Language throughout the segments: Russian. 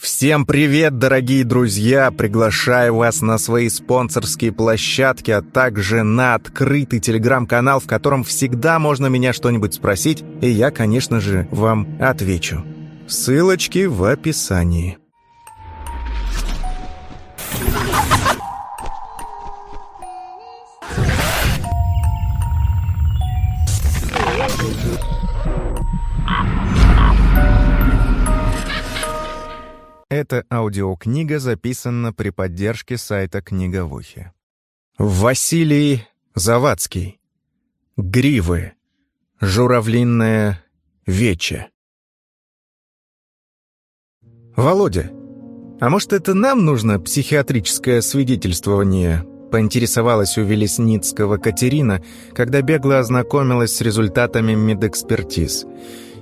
Всем привет, дорогие друзья! Приглашаю вас на свои спонсорские площадки, а также на открытый телеграм-канал, в котором всегда можно меня что-нибудь спросить, и я, конечно же, вам отвечу. Ссылочки в описании. Эта аудиокнига записана при поддержке сайта Книговухи. Василий Завадский. Гривы. Журавлинное вече. «Володя, а может, это нам нужно психиатрическое свидетельствование?» поинтересовалась у Велесницкого Катерина, когда бегло ознакомилась с результатами медэкспертиз –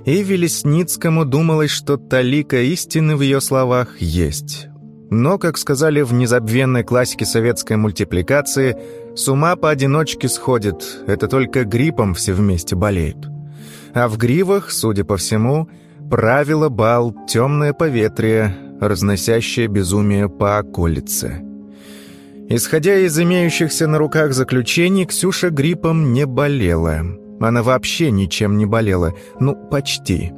и Велесницкому думалось, что талика истины в ее словах есть. Но, как сказали в незабвенной классике советской мультипликации, с ума поодиночке сходит, это только гриппом все вместе болеют. А в гривах, судя по всему, правило бал темное поветрие, разносящее безумие по околице. Исходя из имеющихся на руках заключений, Ксюша гриппом не болела – она вообще ничем не болела. Ну, почти.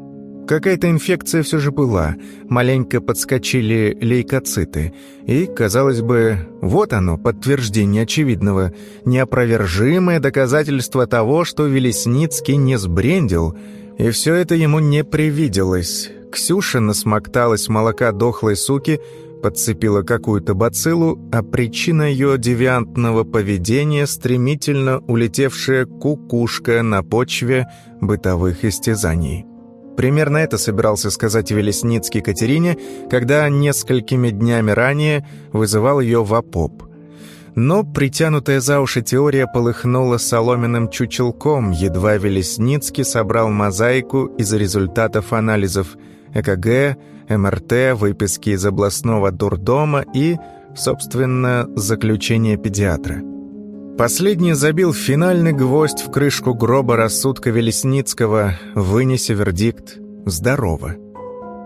Какая-то инфекция все же была. Маленько подскочили лейкоциты. И, казалось бы, вот оно, подтверждение очевидного. Неопровержимое доказательство того, что Велесницкий не сбрендил. И все это ему не привиделось. Ксюша насмокталась молока дохлой суки, подцепила какую-то бациллу, а причина ее девиантного поведения стремительно улетевшая кукушка на почве бытовых истязаний. Примерно это собирался сказать Велесницкий Катерине, когда несколькими днями ранее вызывал ее в ОПОП. Но притянутая за уши теория полыхнула соломенным чучелком, едва Велесницкий собрал мозаику из результатов анализов ЭКГ, МРТ, выписки из областного дурдома и, собственно, заключение педиатра. Последний забил финальный гвоздь в крышку гроба рассудка Велесницкого, вынеся вердикт «Здорово».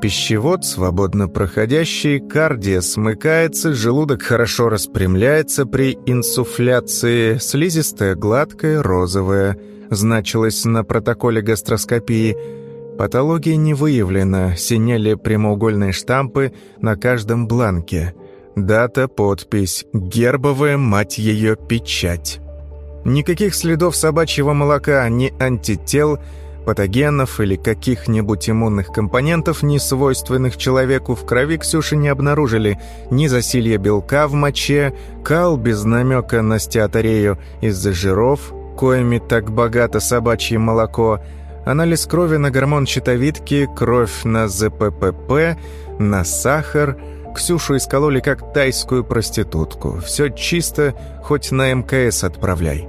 Пищевод свободно проходящий, кардия смыкается, желудок хорошо распрямляется при инсуфляции, слизистая гладкая, розовая, значилось на протоколе гастроскопии – Патология не выявлена, синели прямоугольные штампы на каждом бланке. Дата, подпись, гербовая, мать ее, печать. Никаких следов собачьего молока, ни антител, патогенов или каких-нибудь иммунных компонентов, не свойственных человеку, в крови Ксюши не обнаружили ни засилья белка в моче, кал без намека на стеаторею из-за жиров, коими так богато собачье молоко – Анализ крови на гормон щитовидки, кровь на ЗППП, на сахар. Ксюшу искололи как тайскую проститутку. Все чисто, хоть на МКС отправляй.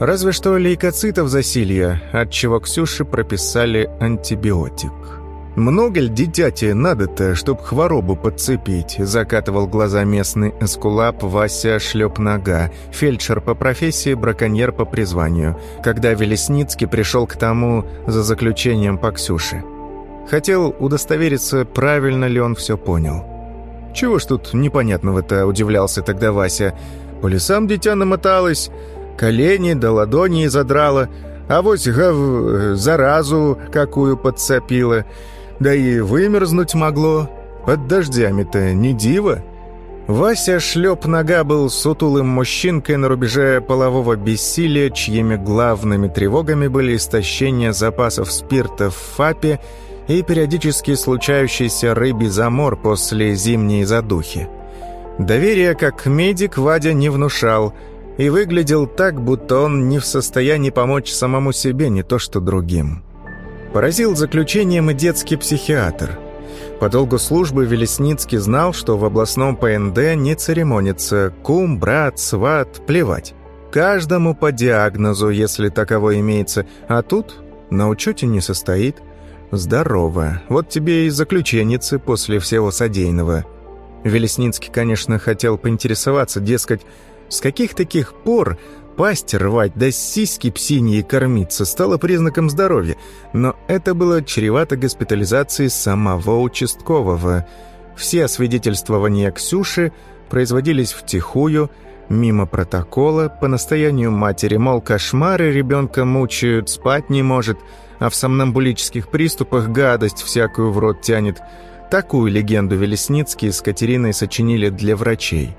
Разве что лейкоцитов засилья, от чего Ксюше прописали антибиотик. «Много ли дитяти надо-то, чтоб хворобу подцепить?» Закатывал глаза местный эскулап Вася Шлепнога, фельдшер по профессии, браконьер по призванию, когда Велесницкий пришел к тому за заключением по Ксюше. Хотел удостовериться, правильно ли он все понял. «Чего ж тут непонятного-то?» – удивлялся тогда Вася. «По лесам дитя намоталось, колени до ладони задрало, а вот гав... заразу какую подцепила». Да и вымерзнуть могло. Под дождями-то не диво. Вася шлеп-нога был сутулым мужчинкой на рубеже полового бессилия, чьими главными тревогами были истощение запасов спирта в ФАПе и периодически случающийся рыбий замор после зимней задухи. Доверие как медик Вадя не внушал и выглядел так, будто он не в состоянии помочь самому себе, не то что другим. Поразил заключением и детский психиатр. По долгу службы Велесницкий знал, что в областном ПНД не церемонится кум, брат, сват, плевать. Каждому по диагнозу, если таково имеется, а тут на учете не состоит. Здорово. Вот тебе и заключенницы после всего содеянного. Велесницкий, конечно, хотел поинтересоваться, дескать, с каких таких пор пасть рвать, да сиськи псиньи кормиться стало признаком здоровья, но это было чревато госпитализацией самого участкового. Все свидетельствования Ксюши производились втихую, мимо протокола, по настоянию матери, мол, кошмары ребенка мучают, спать не может, а в сомнамбулических приступах гадость всякую в рот тянет. Такую легенду Велесницкие с Катериной сочинили для врачей.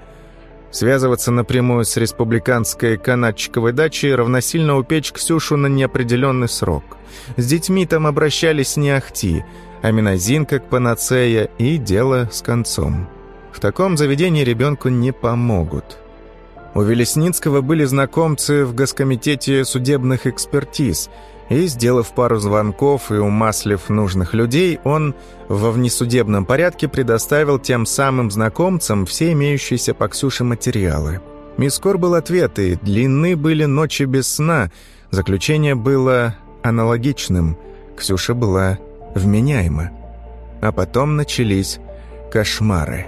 Связываться напрямую с республиканской канатчиковой дачей равносильно упечь Ксюшу на неопределенный срок. С детьми там обращались не ахти, а минозин как панацея, и дело с концом. В таком заведении ребенку не помогут. У Велесницкого были знакомцы в Госкомитете судебных экспертиз – и, сделав пару звонков и умаслив нужных людей, он во внесудебном порядке предоставил тем самым знакомцам все имеющиеся по Ксюше материалы. Мискор был ответы, длинны были ночи без сна, заключение было аналогичным, Ксюша была вменяема. А потом начались кошмары.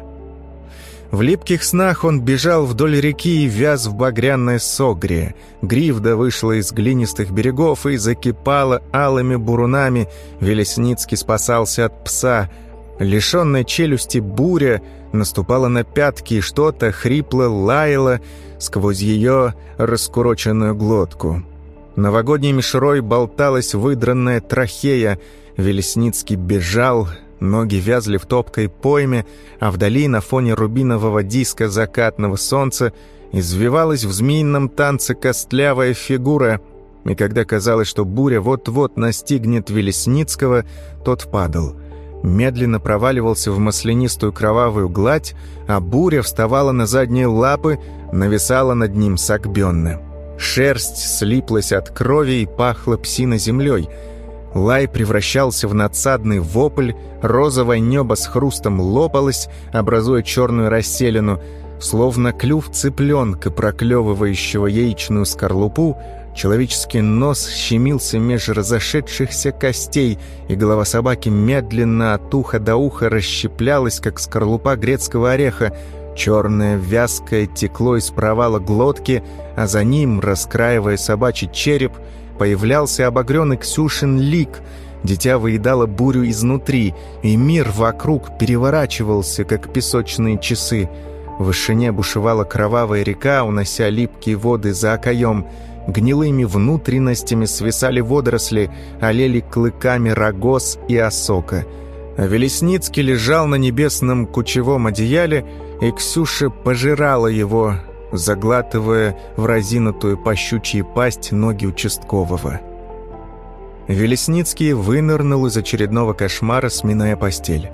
В липких снах он бежал вдоль реки и вяз в багряной согре. Гривда вышла из глинистых берегов и закипала алыми бурунами. Велесницкий спасался от пса. Лишенная челюсти буря наступала на пятки, и что-то хрипло лаяло сквозь ее раскуроченную глотку. Новогодней мишерой болталась выдранная трахея. Велесницкий бежал, Ноги вязли в топкой пойме, а вдали на фоне рубинового диска закатного солнца извивалась в змеином танце костлявая фигура, и когда казалось, что буря вот-вот настигнет Велесницкого, тот падал. Медленно проваливался в маслянистую кровавую гладь, а буря вставала на задние лапы, нависала над ним согбенно. Шерсть слиплась от крови и пахла псиной землей — Лай превращался в надсадный вопль, розовое небо с хрустом лопалось, образуя черную расселину, словно клюв цыпленка, проклевывающего яичную скорлупу, человеческий нос щемился меж разошедшихся костей, и голова собаки медленно от уха до уха расщеплялась, как скорлупа грецкого ореха, Черное вязкое текло из провала глотки, а за ним, раскраивая собачий череп, появлялся обогренный Ксюшин лик. Дитя выедало бурю изнутри, и мир вокруг переворачивался, как песочные часы. В вышине бушевала кровавая река, унося липкие воды за окоем. Гнилыми внутренностями свисали водоросли, олели клыками рогоз и осока. Велесницкий лежал на небесном кучевом одеяле, и Ксюша пожирала его, заглатывая в разинутую по щучьей пасть ноги участкового. Велесницкий вынырнул из очередного кошмара, сминая постель.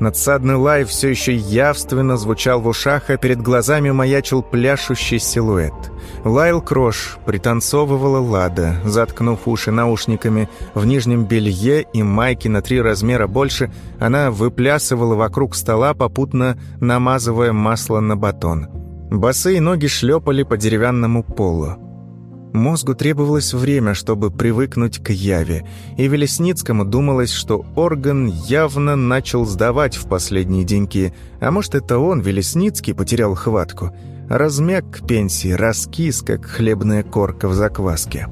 Надсадный лай все еще явственно звучал в ушах, а перед глазами маячил пляшущий силуэт. Лаял Крош, пританцовывала Лада, заткнув уши наушниками. В нижнем белье и майке на три размера больше она выплясывала вокруг стола, попутно намазывая масло на батон. Босые ноги шлепали по деревянному полу. Мозгу требовалось время, чтобы привыкнуть к яве, и Велесницкому думалось, что орган явно начал сдавать в последние деньки, а может, это он, Велесницкий, потерял хватку. Размяк к пенсии, раскис, как хлебная корка в закваске.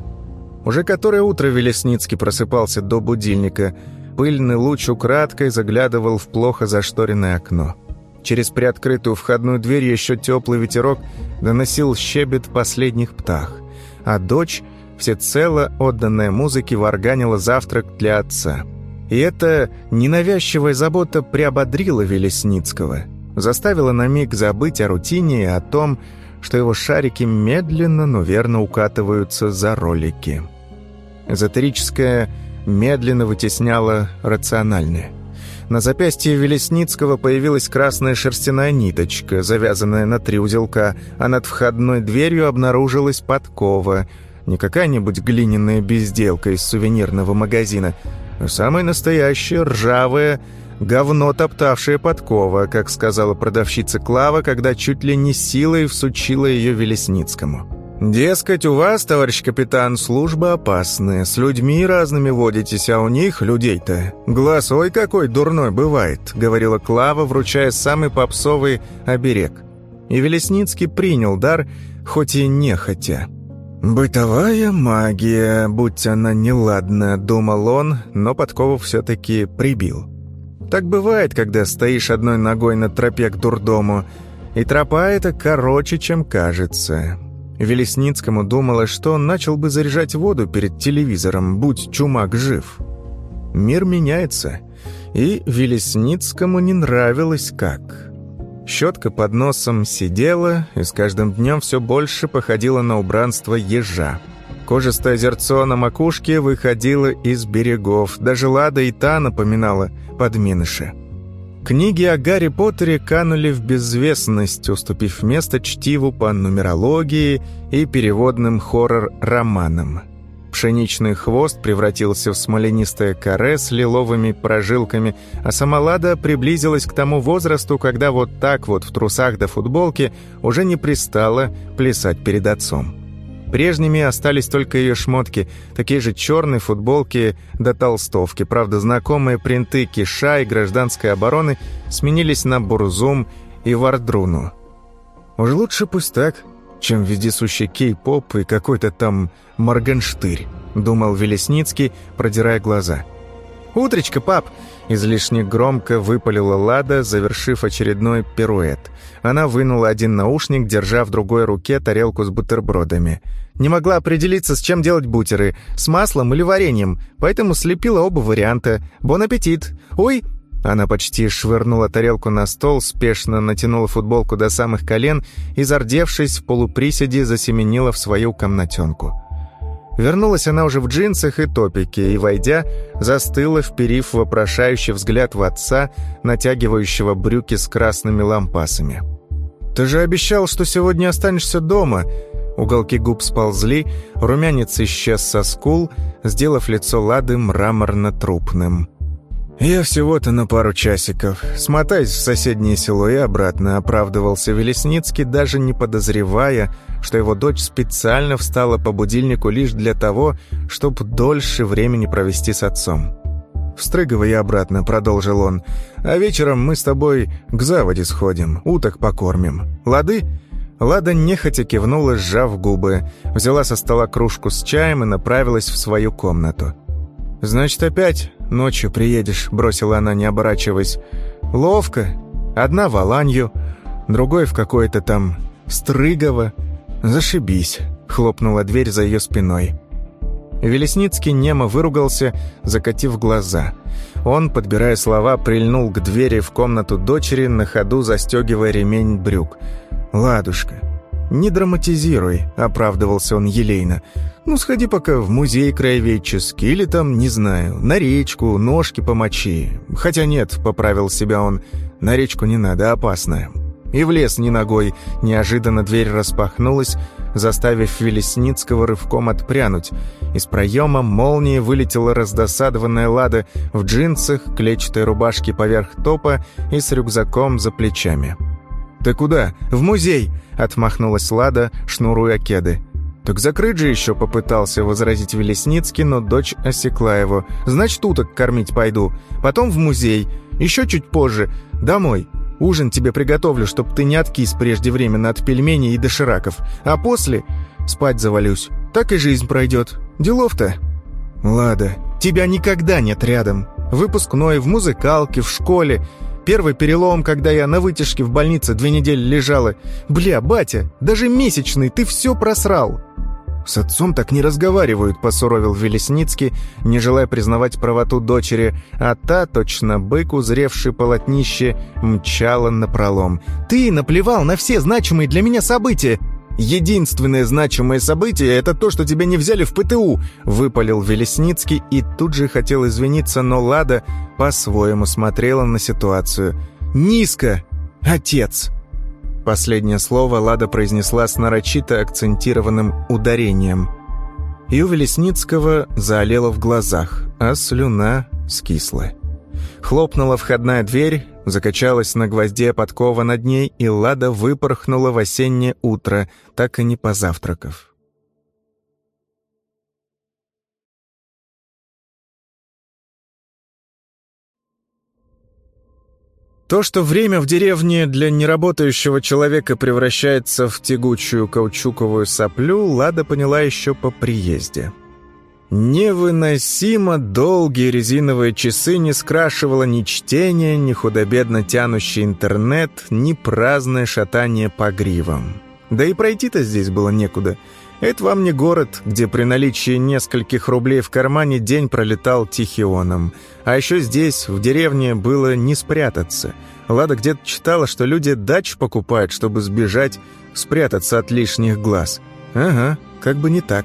Уже которое утро Велесницкий просыпался до будильника. Пыльный луч украдкой заглядывал в плохо зашторенное окно. Через приоткрытую входную дверь еще теплый ветерок доносил щебет последних птах, а дочь, всецело отданная музыке, варганила завтрак для отца. И эта ненавязчивая забота приободрила Велесницкого, заставила на миг забыть о рутине и о том, что его шарики медленно, но верно укатываются за ролики. Эзотерическое медленно вытесняло рациональное. На запястье Велесницкого появилась красная шерстяная ниточка, завязанная на три узелка, а над входной дверью обнаружилась подкова. Не какая-нибудь глиняная безделка из сувенирного магазина, а самая настоящая, ржавая, говно топтавшая подкова, как сказала продавщица Клава, когда чуть ли не силой всучила ее Велесницкому. «Дескать, у вас, товарищ капитан, служба опасная, с людьми разными водитесь, а у них, людей-то, глаз ой какой дурной бывает», — говорила Клава, вручая самый попсовый оберег. И Велесницкий принял дар, хоть и нехотя. «Бытовая магия, будь она неладна», — думал он, но подкову все-таки прибил. Так бывает, когда стоишь одной ногой на тропе к дурдому, и тропа эта короче, чем кажется. Велесницкому думалось, что он начал бы заряжать воду перед телевизором, будь чумак жив. Мир меняется, и Велесницкому не нравилось как. Щетка под носом сидела и с каждым днем все больше походила на убранство ежа. Кожистое озерцо на макушке выходило из берегов, даже Лада и та напоминала подменыша. Книги о Гарри Поттере канули в безвестность, уступив место чтиву по нумерологии и переводным хоррор-романам. Пшеничный хвост превратился в смоленистое каре с лиловыми прожилками, а сама Лада приблизилась к тому возрасту, когда вот так вот в трусах до футболки уже не пристала плясать перед отцом. Прежними остались только ее шмотки, такие же черные футболки до толстовки. Правда, знакомые принты киша и гражданской обороны сменились на бурзум и вардруну. Уж лучше пусть так, чем вездесущий кей-поп и какой-то там Моргенштырь», — думал Велесницкий, продирая глаза. «Утречка, пап!» — излишне громко выпалила Лада, завершив очередной пируэт. Она вынула один наушник, держа в другой руке тарелку с бутербродами. Не могла определиться, с чем делать бутеры, с маслом или вареньем, поэтому слепила оба варианта. «Бон аппетит!» «Ой!» Она почти швырнула тарелку на стол, спешно натянула футболку до самых колен и, зардевшись, в полуприседе засеменила в свою комнатенку. Вернулась она уже в джинсах и топике и, войдя, застыла, вперив вопрошающий взгляд в отца, натягивающего брюки с красными лампасами. «Ты же обещал, что сегодня останешься дома!» Уголки губ сползли, румянец исчез со скул, сделав лицо Лады мраморно-трупным. «Я всего-то на пару часиков. Смотаюсь в соседнее село и обратно», — оправдывался Велесницкий, даже не подозревая, что его дочь специально встала по будильнику лишь для того, чтобы дольше времени провести с отцом. «В обратно», — продолжил он. «А вечером мы с тобой к заводе сходим, уток покормим. Лады?» Лада нехотя кивнула, сжав губы, взяла со стола кружку с чаем и направилась в свою комнату. «Значит, опять ночью приедешь», — бросила она, не оборачиваясь. «Ловко. Одна в Аланью, другой в какое-то там Стрыгово. Зашибись», — хлопнула дверь за ее спиной. Велесницкий немо выругался, закатив глаза. Он, подбирая слова, прильнул к двери в комнату дочери, на ходу застегивая ремень брюк. «Ладушка, не драматизируй», — оправдывался он елейно. Ну, сходи пока в музей краеведческий или там, не знаю, на речку, ножки помочи. Хотя нет, поправил себя он, на речку не надо, опасно. И в лес ни ногой. Неожиданно дверь распахнулась, заставив Велесницкого рывком отпрянуть. Из проема молнией вылетела раздосадованная Лада в джинсах, клетчатой рубашке поверх топа и с рюкзаком за плечами. «Ты куда?» «В музей!» — отмахнулась Лада, шнуруя кеды. «Так закрыть же еще попытался», — возразить Велесницкий, но дочь осекла его. «Значит, уток кормить пойду. Потом в музей. Еще чуть позже. Домой. Ужин тебе приготовлю, чтоб ты не откис преждевременно от пельменей и дошираков. А после спать завалюсь. Так и жизнь пройдет. Делов-то». «Лада, тебя никогда нет рядом. Выпускной, в музыкалке, в школе. Первый перелом, когда я на вытяжке в больнице две недели лежала. Бля, батя, даже месячный, ты все просрал». «С отцом так не разговаривают», — посуровил Велесницкий, не желая признавать правоту дочери, а та, точно бык, узревший полотнище, мчала напролом. «Ты наплевал на все значимые для меня события!» «Единственное значимое событие — это то, что тебя не взяли в ПТУ», — выпалил Велесницкий и тут же хотел извиниться, но Лада по-своему смотрела на ситуацию. «Низко, отец!» Последнее слово Лада произнесла с нарочито акцентированным ударением. И у Велесницкого заолело в глазах, а слюна скисла. Хлопнула входная дверь, закачалась на гвозде подкова над ней, и Лада выпорхнула в осеннее утро, так и не позавтракав. То, что время в деревне для неработающего человека превращается в тягучую каучуковую соплю, Лада поняла еще по приезде. Невыносимо долгие резиновые часы не скрашивало ни чтение, ни худобедно тянущий интернет, ни праздное шатание по гривам. Да и пройти-то здесь было некуда. Это вам не город, где при наличии нескольких рублей в кармане день пролетал тихионом. А еще здесь, в деревне, было не спрятаться. Лада где-то читала, что люди дач покупают, чтобы сбежать, спрятаться от лишних глаз. Ага, как бы не так.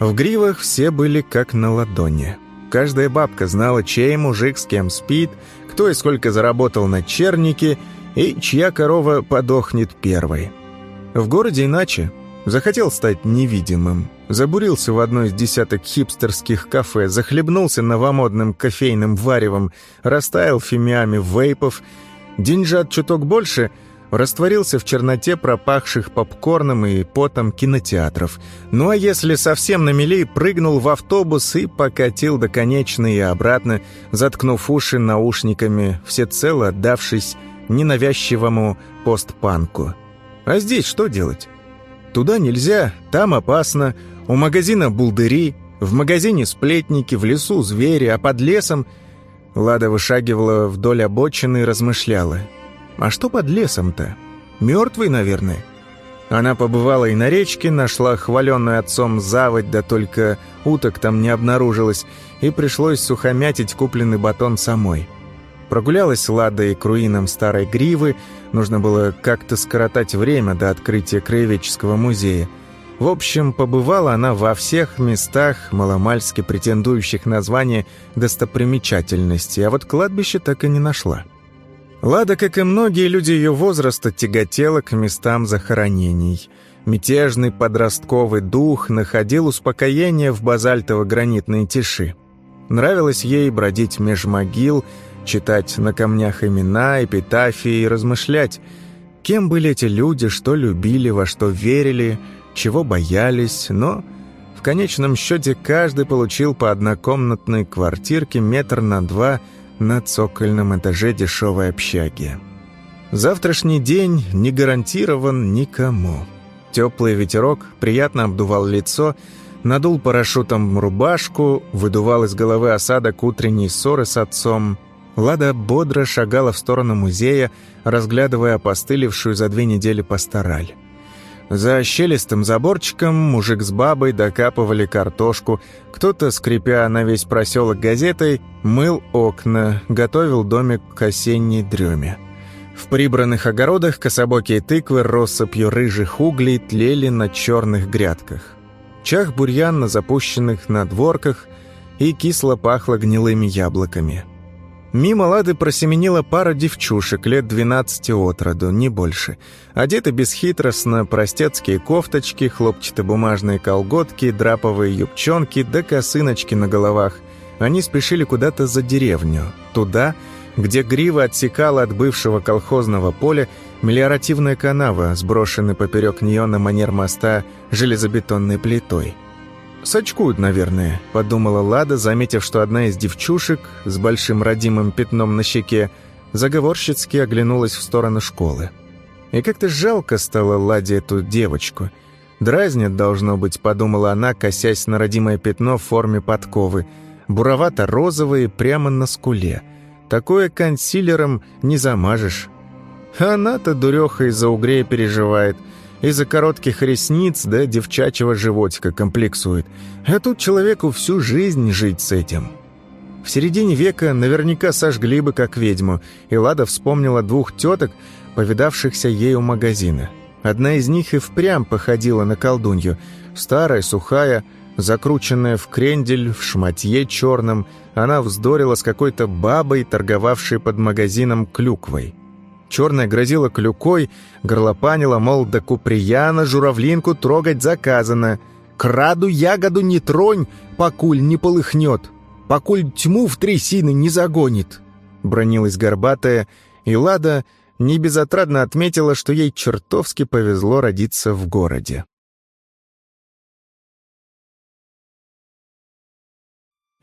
В гривах все были как на ладони. Каждая бабка знала, чей мужик с кем спит, кто и сколько заработал на чернике, и чья корова подохнет первой. В городе иначе. Захотел стать невидимым. Забурился в одно из десяток хипстерских кафе, захлебнулся новомодным кофейным варевом, растаял фимиами вейпов. Деньжат чуток больше — растворился в черноте пропахших попкорном и потом кинотеатров. Ну а если совсем на мели, прыгнул в автобус и покатил до конечной и обратно, заткнув уши наушниками, всецело отдавшись ненавязчивому постпанку. А здесь что делать? Туда нельзя, там опасно, у магазина булдыри, в магазине сплетники, в лесу звери, а под лесом... Лада вышагивала вдоль обочины и размышляла. А что под лесом-то? Мертвый, наверное. Она побывала и на речке, нашла хваленную отцом заводь, да только уток там не обнаружилось, и пришлось сухомятить купленный батон самой. Прогулялась Ладой круином старой гривы, нужно было как-то скоротать время до открытия краеведческого музея. В общем, побывала она во всех местах, маломальски претендующих на звание достопримечательности, а вот кладбище так и не нашла. Лада, как и многие люди ее возраста, тяготела к местам захоронений. Мятежный подростковый дух находил успокоение в базальтово-гранитной тиши. Нравилось ей бродить меж могил, читать на камнях имена, эпитафии и размышлять, кем были эти люди, что любили, во что верили, чего боялись, но в конечном счете каждый получил по однокомнатной квартирке метр на два – на цокольном этаже дешевой общаги. Завтрашний день не гарантирован никому. Теплый ветерок приятно обдувал лицо, надул парашютом рубашку, выдувал из головы осадок утренней ссоры с отцом. Лада бодро шагала в сторону музея, разглядывая опостылевшую за две недели пастораль. За щелистым заборчиком мужик с бабой докапывали картошку, кто-то, скрипя на весь проселок газетой, мыл окна, готовил домик к осенней дреме. В прибранных огородах кособокие тыквы россыпью рыжих углей тлели на черных грядках. Чах бурьян на запущенных надворках и кисло пахло гнилыми яблоками. Мимо Лады просеменила пара девчушек лет 12 от роду, не больше. Одеты бесхитростно, простецкие кофточки, хлопчатобумажные колготки, драповые юбчонки да косыночки на головах. Они спешили куда-то за деревню, туда, где грива отсекала от бывшего колхозного поля мелиоративная канава, сброшенная поперек нее на манер моста железобетонной плитой. «Сочкуют, наверное», — подумала Лада, заметив, что одна из девчушек с большим родимым пятном на щеке заговорщицки оглянулась в сторону школы. И как-то жалко стало Ладе эту девочку. «Дразнит, должно быть», — подумала она, косясь на родимое пятно в форме подковы, буровато-розовое прямо на скуле. Такое консилером не замажешь. Она-то, дуреха, из-за угрея переживает — из-за коротких ресниц да девчачьего животика комплексует. А тут человеку всю жизнь жить с этим. В середине века наверняка сожгли бы как ведьму, и Лада вспомнила двух теток, повидавшихся ей у магазина. Одна из них и впрямь походила на колдунью. Старая, сухая, закрученная в крендель, в шматье черном, она вздорила с какой-то бабой, торговавшей под магазином клюквой. Черная грозила клюкой, горлопанила, мол, да куприяна журавлинку трогать заказано. Краду ягоду не тронь, покуль не полыхнет, покуль тьму в трясины не загонит. Бронилась горбатая, и Лада небезотрадно отметила, что ей чертовски повезло родиться в городе.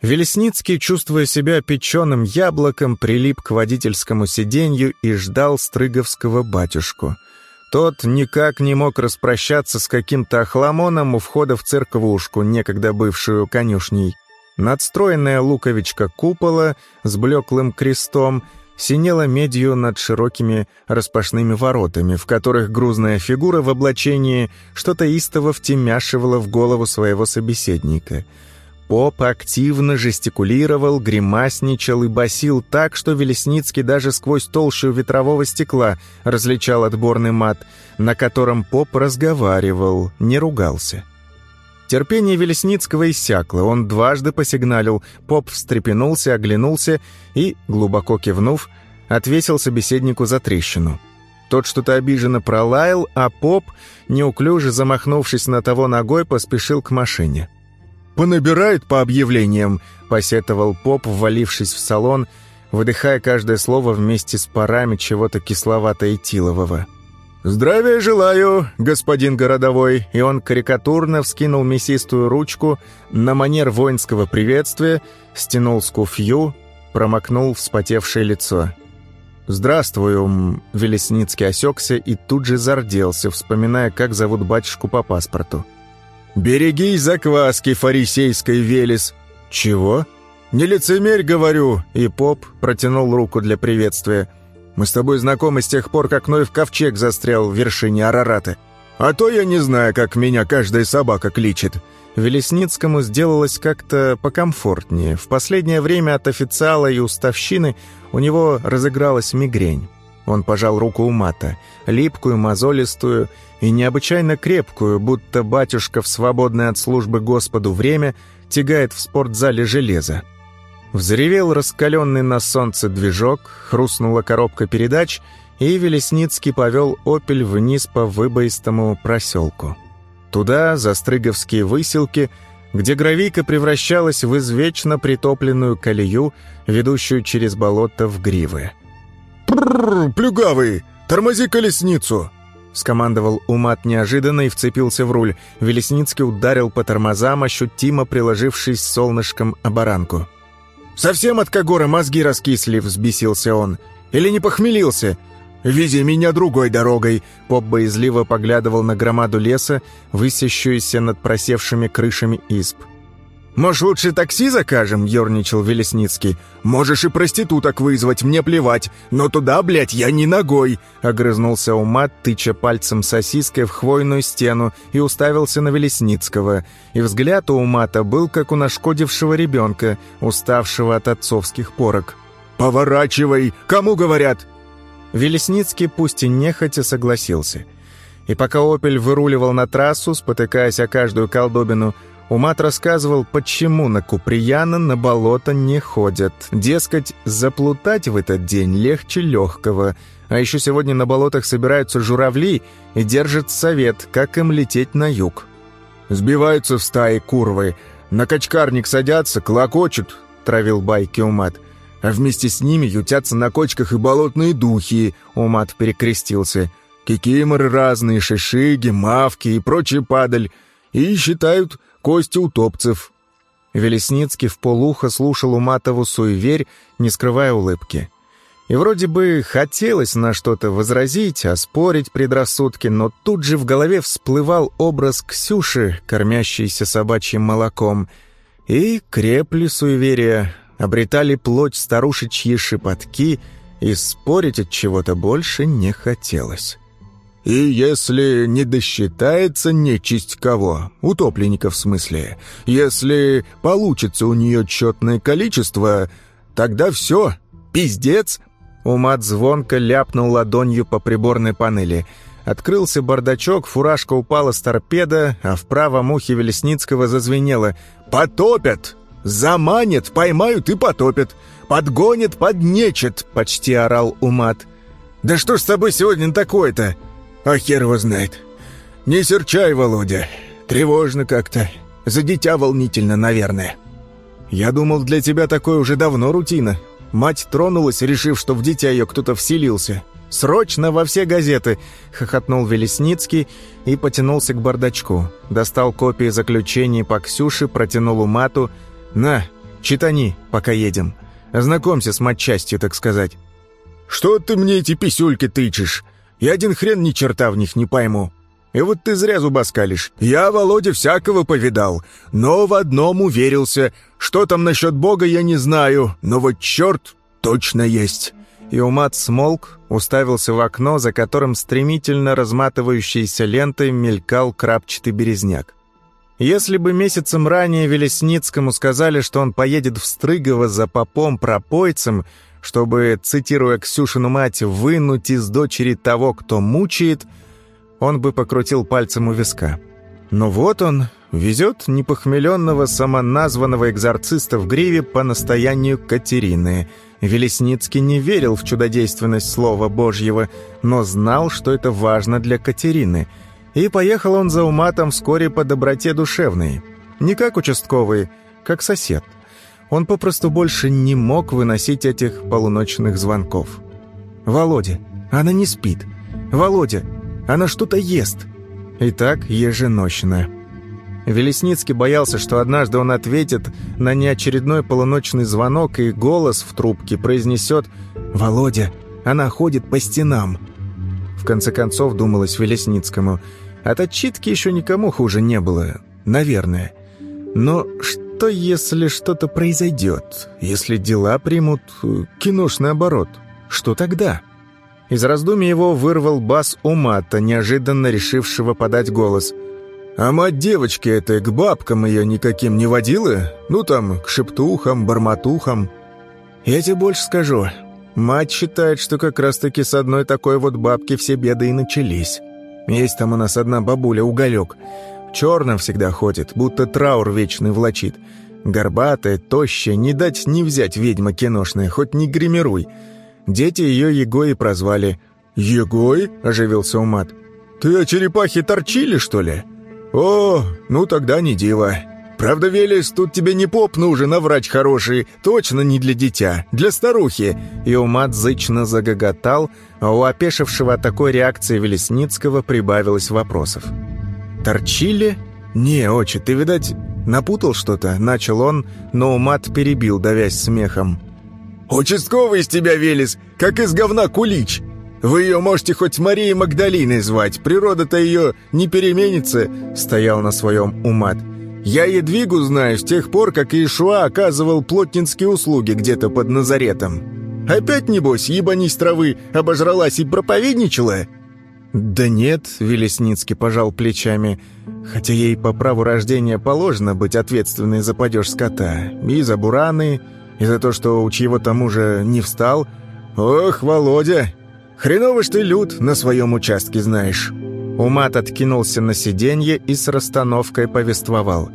Велесницкий, чувствуя себя печеным яблоком, прилип к водительскому сиденью и ждал стрыговского батюшку. Тот никак не мог распрощаться с каким-то охламоном у входа в церквушку, некогда бывшую конюшней. Надстроенная луковичка купола с блеклым крестом синела медью над широкими распашными воротами, в которых грузная фигура в облачении что-то истово втемяшивала в голову своего собеседника — Поп активно жестикулировал, гримасничал и басил так, что Велесницкий даже сквозь толщу ветрового стекла различал отборный мат, на котором поп разговаривал, не ругался. Терпение Велесницкого иссякло, он дважды посигналил, поп встрепенулся, оглянулся и, глубоко кивнув, отвесил собеседнику за трещину. Тот что-то обиженно пролаял, а поп, неуклюже замахнувшись на того ногой, поспешил к машине. «Понабирает по объявлениям», — посетовал поп, ввалившись в салон, выдыхая каждое слово вместе с парами чего-то кисловато-этилового. «Здравия желаю, господин городовой!» И он карикатурно вскинул мясистую ручку на манер воинского приветствия, стянул скуфью, промокнул вспотевшее лицо. «Здравствуй, ум!» Велесницкий осекся и тут же зарделся, вспоминая, как зовут батюшку по паспорту. «Берегись закваски фарисейской, Велес!» «Чего?» «Не лицемерь, говорю!» И поп протянул руку для приветствия. «Мы с тобой знакомы с тех пор, как Ной в ковчег застрял в вершине Арараты. А то я не знаю, как меня каждая собака кличет». Велесницкому сделалось как-то покомфортнее. В последнее время от официала и уставщины у него разыгралась мигрень. Он пожал руку у мата, липкую, мозолистую и необычайно крепкую, будто батюшка в свободное от службы Господу время тягает в спортзале железо. Взревел раскаленный на солнце движок, хрустнула коробка передач, и Велесницкий повел «Опель» вниз по выбоистому проселку. Туда, за Стрыговские выселки, где гравийка превращалась в извечно притопленную колею, ведущую через болото в гривы. «Прррр, плюгавый! Тормози колесницу!» Скомандовал Умат неожиданно и вцепился в руль. Велесницкий ударил по тормозам, ощутимо приложившись солнышком о баранку. «Совсем от Кагора мозги раскисли», — взбесился он. «Или не похмелился? Вези меня другой дорогой!» Поп боязливо поглядывал на громаду леса, высящуюся над просевшими крышами изб. «Может, лучше такси закажем?» — ерничал Велесницкий. «Можешь и проституток вызвать, мне плевать. Но туда, блядь, я не ногой!» — огрызнулся Умат, тыча пальцем сосиской в хвойную стену и уставился на Велесницкого. И взгляд у Умата был, как у нашкодившего ребенка, уставшего от отцовских порок. «Поворачивай! Кому говорят?» Велесницкий пусть и нехотя согласился. И пока «Опель» выруливал на трассу, спотыкаясь о каждую колдобину, Умат рассказывал, почему на Куприяна на болото не ходят. Дескать, заплутать в этот день легче легкого. А еще сегодня на болотах собираются журавли и держат совет, как им лететь на юг. «Сбиваются в стаи курвы, на качкарник садятся, клокочут», — травил байки Умат. «А вместе с ними ютятся на кочках и болотные духи», — Умат перекрестился. «Кикиморы разные, шишиги, мавки и прочие падаль. И считают, кости утопцев». Велесницкий в полухо слушал Уматову суеверь, не скрывая улыбки. И вроде бы хотелось на что-то возразить, оспорить предрассудки, но тут же в голове всплывал образ Ксюши, кормящейся собачьим молоком, и крепли суеверия, обретали плоть старушечьи шепотки, и спорить от чего-то больше не хотелось. И если не досчитается нечисть кого, утопленников в смысле, если получится у нее четное количество, тогда все, пиздец. Умат звонко ляпнул ладонью по приборной панели. Открылся бардачок, фуражка упала с торпеда, а в правом ухе Велесницкого зазвенело. «Потопят! Заманят, поймают и потопят! Подгонят, поднечат!» — почти орал Умат. «Да что ж с тобой сегодня такое-то?» «А хер его знает. Не серчай, Володя. Тревожно как-то. За дитя волнительно, наверное». «Я думал, для тебя такое уже давно рутина. Мать тронулась, решив, что в дитя ее кто-то вселился. Срочно во все газеты!» — хохотнул Велесницкий и потянулся к бардачку. Достал копии заключений по Ксюше, протянул Умату. «На, читани, пока едем. Ознакомься с матчастью, так сказать». «Что ты мне эти писюльки тычешь?» И один хрен ни черта в них не пойму. И вот ты зря зубоскалишь. Я, Володя, всякого повидал, но в одном уверился. Что там насчет Бога, я не знаю, но вот черт точно есть». И Умат смолк, уставился в окно, за которым стремительно разматывающейся лентой мелькал крапчатый березняк. Если бы месяцем ранее Велесницкому сказали, что он поедет в Стрыгово за попом-пропойцем, чтобы, цитируя Ксюшину мать, «вынуть из дочери того, кто мучает», он бы покрутил пальцем у виска. Но вот он везет непохмеленного самоназванного экзорциста в гриве по настоянию Катерины. Велесницкий не верил в чудодейственность Слова Божьего, но знал, что это важно для Катерины. И поехал он за уматом вскоре по доброте душевной. Не как участковый, как сосед – он попросту больше не мог выносить этих полуночных звонков. «Володя, она не спит. Володя, она что-то ест». И так еженочно. Велесницкий боялся, что однажды он ответит на неочередной полуночный звонок, и голос в трубке произнесет «Володя, она ходит по стенам». В конце концов, думалось Велесницкому, от отчитки еще никому хуже не было, наверное. Но что если что-то произойдет? Если дела примут э, киношный оборот? Что тогда? Из раздумий его вырвал бас Умата, неожиданно решившего подать голос. «А мать девочки этой к бабкам ее никаким не водила? Ну там, к шептухам, барматухам?» «Я тебе больше скажу. Мать считает, что как раз-таки с одной такой вот бабки все беды и начались. Есть там у нас одна бабуля, Уголек черном всегда ходит, будто траур вечный влачит. Горбатая, тощая, не дать не взять ведьма киношная, хоть не гримируй. Дети ее Егой и прозвали. «Егой?» – оживился Умат. «Ты о черепахе торчили, что ли?» «О, ну тогда не диво. Правда, Велес, тут тебе не поп нужен, а врач хороший. Точно не для дитя, для старухи». И Умат зычно загоготал, а у опешившего от такой реакции Велесницкого прибавилось вопросов. «Торчили?» «Не, отче, ты, видать, напутал что-то?» Начал он, но Умат перебил, давясь смехом. «Участковый из тебя, Велес, как из говна кулич! Вы ее можете хоть Марией Магдалиной звать, природа-то ее не переменится», стоял на своем Умат. «Я Едвигу знаю с тех пор, как Ишуа оказывал плотнинские услуги где-то под Назаретом. Опять, небось, ебанись травы, обожралась и проповедничала?» «Да нет», — Велесницкий пожал плечами, «хотя ей по праву рождения положено быть ответственной за падеж скота. И за бураны, и за то, что у чьего-то мужа не встал. Ох, Володя, хреново ж ты люд на своем участке знаешь». Умат откинулся на сиденье и с расстановкой повествовал.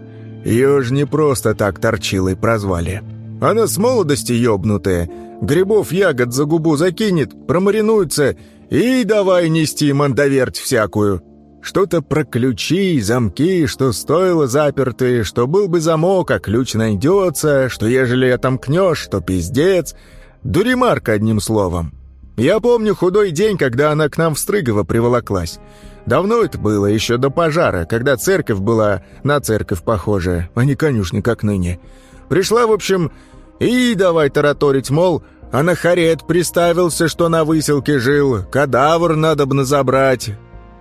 «Ее ж не просто так торчилой прозвали. Она с молодости ёбнутая, грибов ягод за губу закинет, промаринуется и давай нести мандаверть всякую. Что-то про ключи, замки, что стоило заперты, что был бы замок, а ключ найдется, что ежели отомкнешь, то пиздец. Дуримарка, одним словом. Я помню худой день, когда она к нам в Стрыгово приволоклась. Давно это было, еще до пожара, когда церковь была на церковь похожая, а не конюшня, как ныне. Пришла, в общем, и давай тараторить, мол, а на харет приставился, что на выселке жил, кадавр надобно забрать.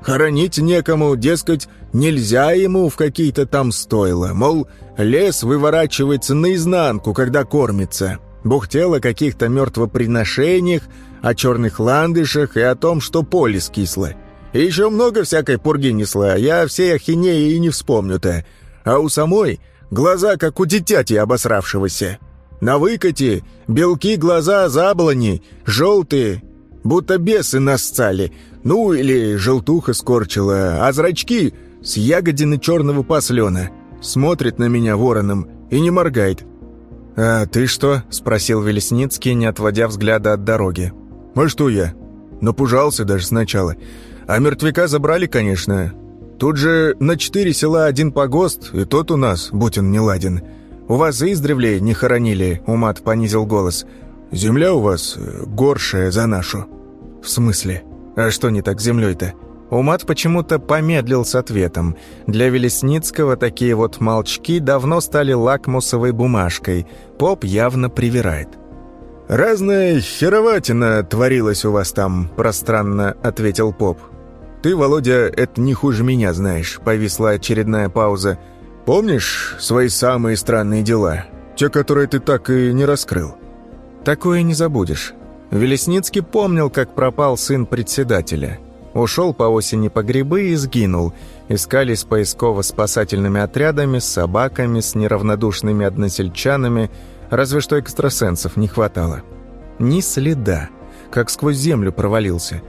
Хоронить некому, дескать, нельзя ему в какие-то там стойла. Мол, лес выворачивается наизнанку, когда кормится. Бухтел о каких-то мертвоприношениях, о черных ландышах и о том, что поле скисло. И еще много всякой пурги несла, я всей ахинеи и не вспомню-то. А у самой глаза, как у дитяти обосравшегося. На выкате белки глаза заблони, желтые, будто бесы насцали, ну или желтуха скорчила, а зрачки с ягодины черного послена. Смотрит на меня вороном и не моргает. «А ты что?» — спросил Велесницкий, не отводя взгляда от дороги. «А что я?» Напужался даже сначала. А мертвяка забрали, конечно. Тут же на четыре села один погост, и тот у нас, будь он неладен. «У вас издревле не хоронили», — Умат понизил голос. «Земля у вас э, горшая за нашу». «В смысле? А что не так с землей-то?» Умат почему-то помедлил с ответом. Для Велесницкого такие вот молчки давно стали лакмусовой бумажкой. Поп явно привирает. «Разная хероватина творилась у вас там», — пространно ответил поп. «Ты, Володя, это не хуже меня знаешь», — повисла очередная пауза. «Помнишь свои самые странные дела? Те, которые ты так и не раскрыл?» «Такое не забудешь». Велесницкий помнил, как пропал сын председателя. Ушел по осени по грибы и сгинул. Искали с поисково-спасательными отрядами, с собаками, с неравнодушными односельчанами — Разве что экстрасенсов не хватало. Ни следа, как сквозь землю провалился.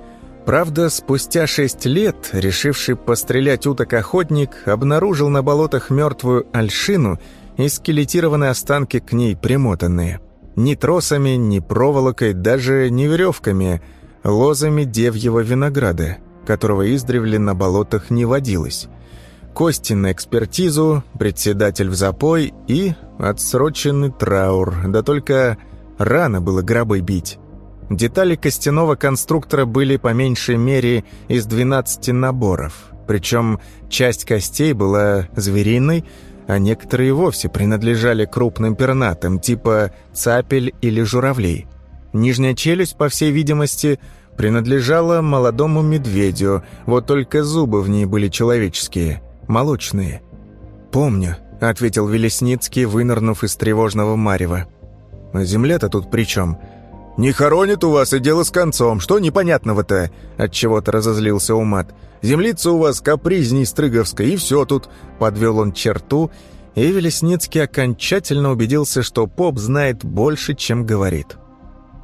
Правда, спустя шесть лет, решивший пострелять уток охотник, обнаружил на болотах мертвую альшину и скелетированные останки к ней примотанные. Ни тросами, ни проволокой, даже не веревками, лозами девьего винограда, которого издревле на болотах не водилось кости на экспертизу, председатель в запой и отсроченный траур. Да только рано было гробы бить. Детали костяного конструктора были по меньшей мере из 12 наборов. Причем часть костей была звериной, а некоторые вовсе принадлежали крупным пернатым, типа цапель или журавлей. Нижняя челюсть, по всей видимости, принадлежала молодому медведю, вот только зубы в ней были человеческие молочные». «Помню», — ответил Велесницкий, вынырнув из тревожного марева. «А земля-то тут при чем?» «Не хоронит у вас, и дело с концом. Что непонятного-то?» Отчего-то разозлился Умат. «Землица у вас капризней Стрыговской, и все тут». Подвел он черту, и Велесницкий окончательно убедился, что поп знает больше, чем говорит.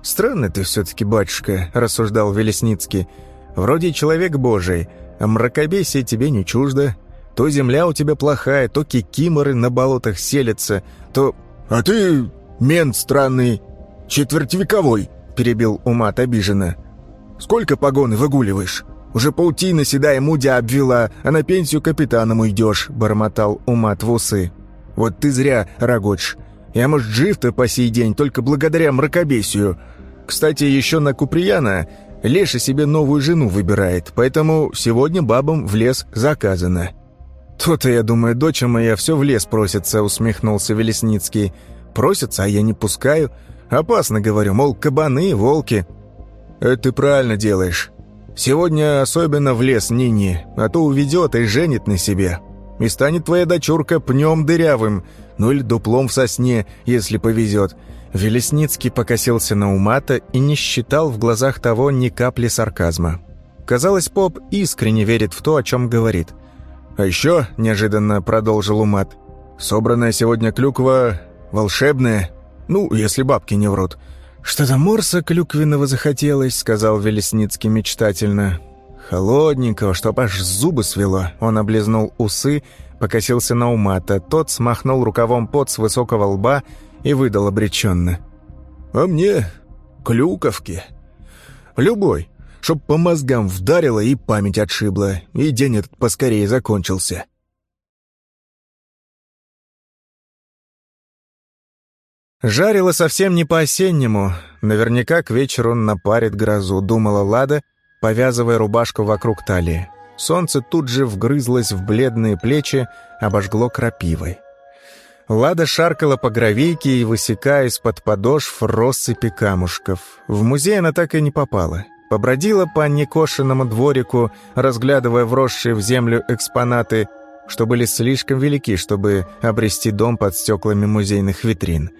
«Странный ты все-таки, батюшка», — рассуждал Велесницкий. «Вроде человек божий, а мракобесие тебе не чуждо. То земля у тебя плохая, то кикиморы на болотах селятся, то...» «А ты мент странный, четвертьвековой», — перебил Умат обиженно. «Сколько погоны выгуливаешь? Уже паутина седая мудя обвела, а на пенсию капитаном уйдешь», — бормотал Умат в усы. «Вот ты зря рогочь. Я, может, жив-то по сей день только благодаря мракобесию. Кстати, еще на Куприяна Леша себе новую жену выбирает, поэтому сегодня бабам в лес заказано». «То-то, я думаю, доча моя все в лес просится», — усмехнулся Велесницкий. «Просится, а я не пускаю. Опасно, говорю, мол, кабаны, волки». «Это ты правильно делаешь. Сегодня особенно в лес Нини, а то уведет и женит на себе. И станет твоя дочурка пнем дырявым, ну или дуплом в сосне, если повезет». Велесницкий покосился на Умата и не считал в глазах того ни капли сарказма. Казалось, поп искренне верит в то, о чем говорит — а еще, неожиданно продолжил Умат, собранная сегодня клюква волшебная, ну, если бабки не врут. «Что-то морса клюквенного захотелось», — сказал Велесницкий мечтательно. «Холодненького, чтоб аж зубы свело». Он облизнул усы, покосился на Умата. Тот смахнул рукавом пот с высокого лба и выдал обреченно. «А мне клюковки. Любой чтоб по мозгам вдарило и память отшибла, и день этот поскорее закончился. Жарило совсем не по-осеннему. Наверняка к вечеру напарит грозу, думала Лада, повязывая рубашку вокруг талии. Солнце тут же вгрызлось в бледные плечи, обожгло крапивой. Лада шаркала по гравейке и высекая из-под подошв россыпи камушков. В музей она так и не попала побродила по некошенному дворику, разглядывая вросшие в землю экспонаты, что были слишком велики, чтобы обрести дом под стеклами музейных витрин.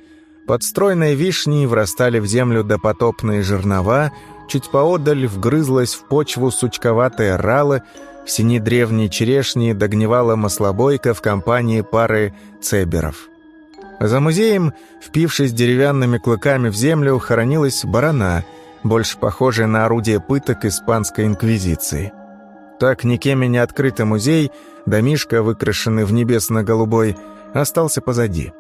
Под стройной вишней врастали в землю допотопные жернова, чуть поодаль вгрызлась в почву сучковатая рала, в сине древней черешни догнивала маслобойка в компании пары цеберов. За музеем, впившись деревянными клыками в землю, хоронилась барана — больше похожее на орудие пыток испанской инквизиции. Так никем не открытый музей, домишка, выкрашенный в небесно-голубой, остался позади.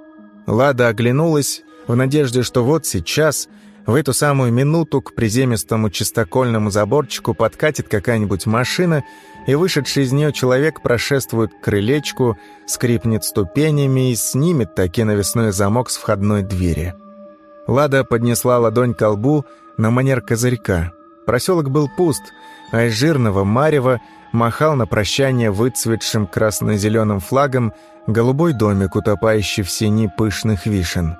Лада оглянулась в надежде, что вот сейчас, в эту самую минуту, к приземистому чистокольному заборчику подкатит какая-нибудь машина, и вышедший из нее человек прошествует крылечку, скрипнет ступенями и снимет таки навесной замок с входной двери. Лада поднесла ладонь к лбу, на манер козырька. Проселок был пуст, а из жирного марева махал на прощание выцветшим красно-зеленым флагом голубой домик, утопающий в сини пышных вишен.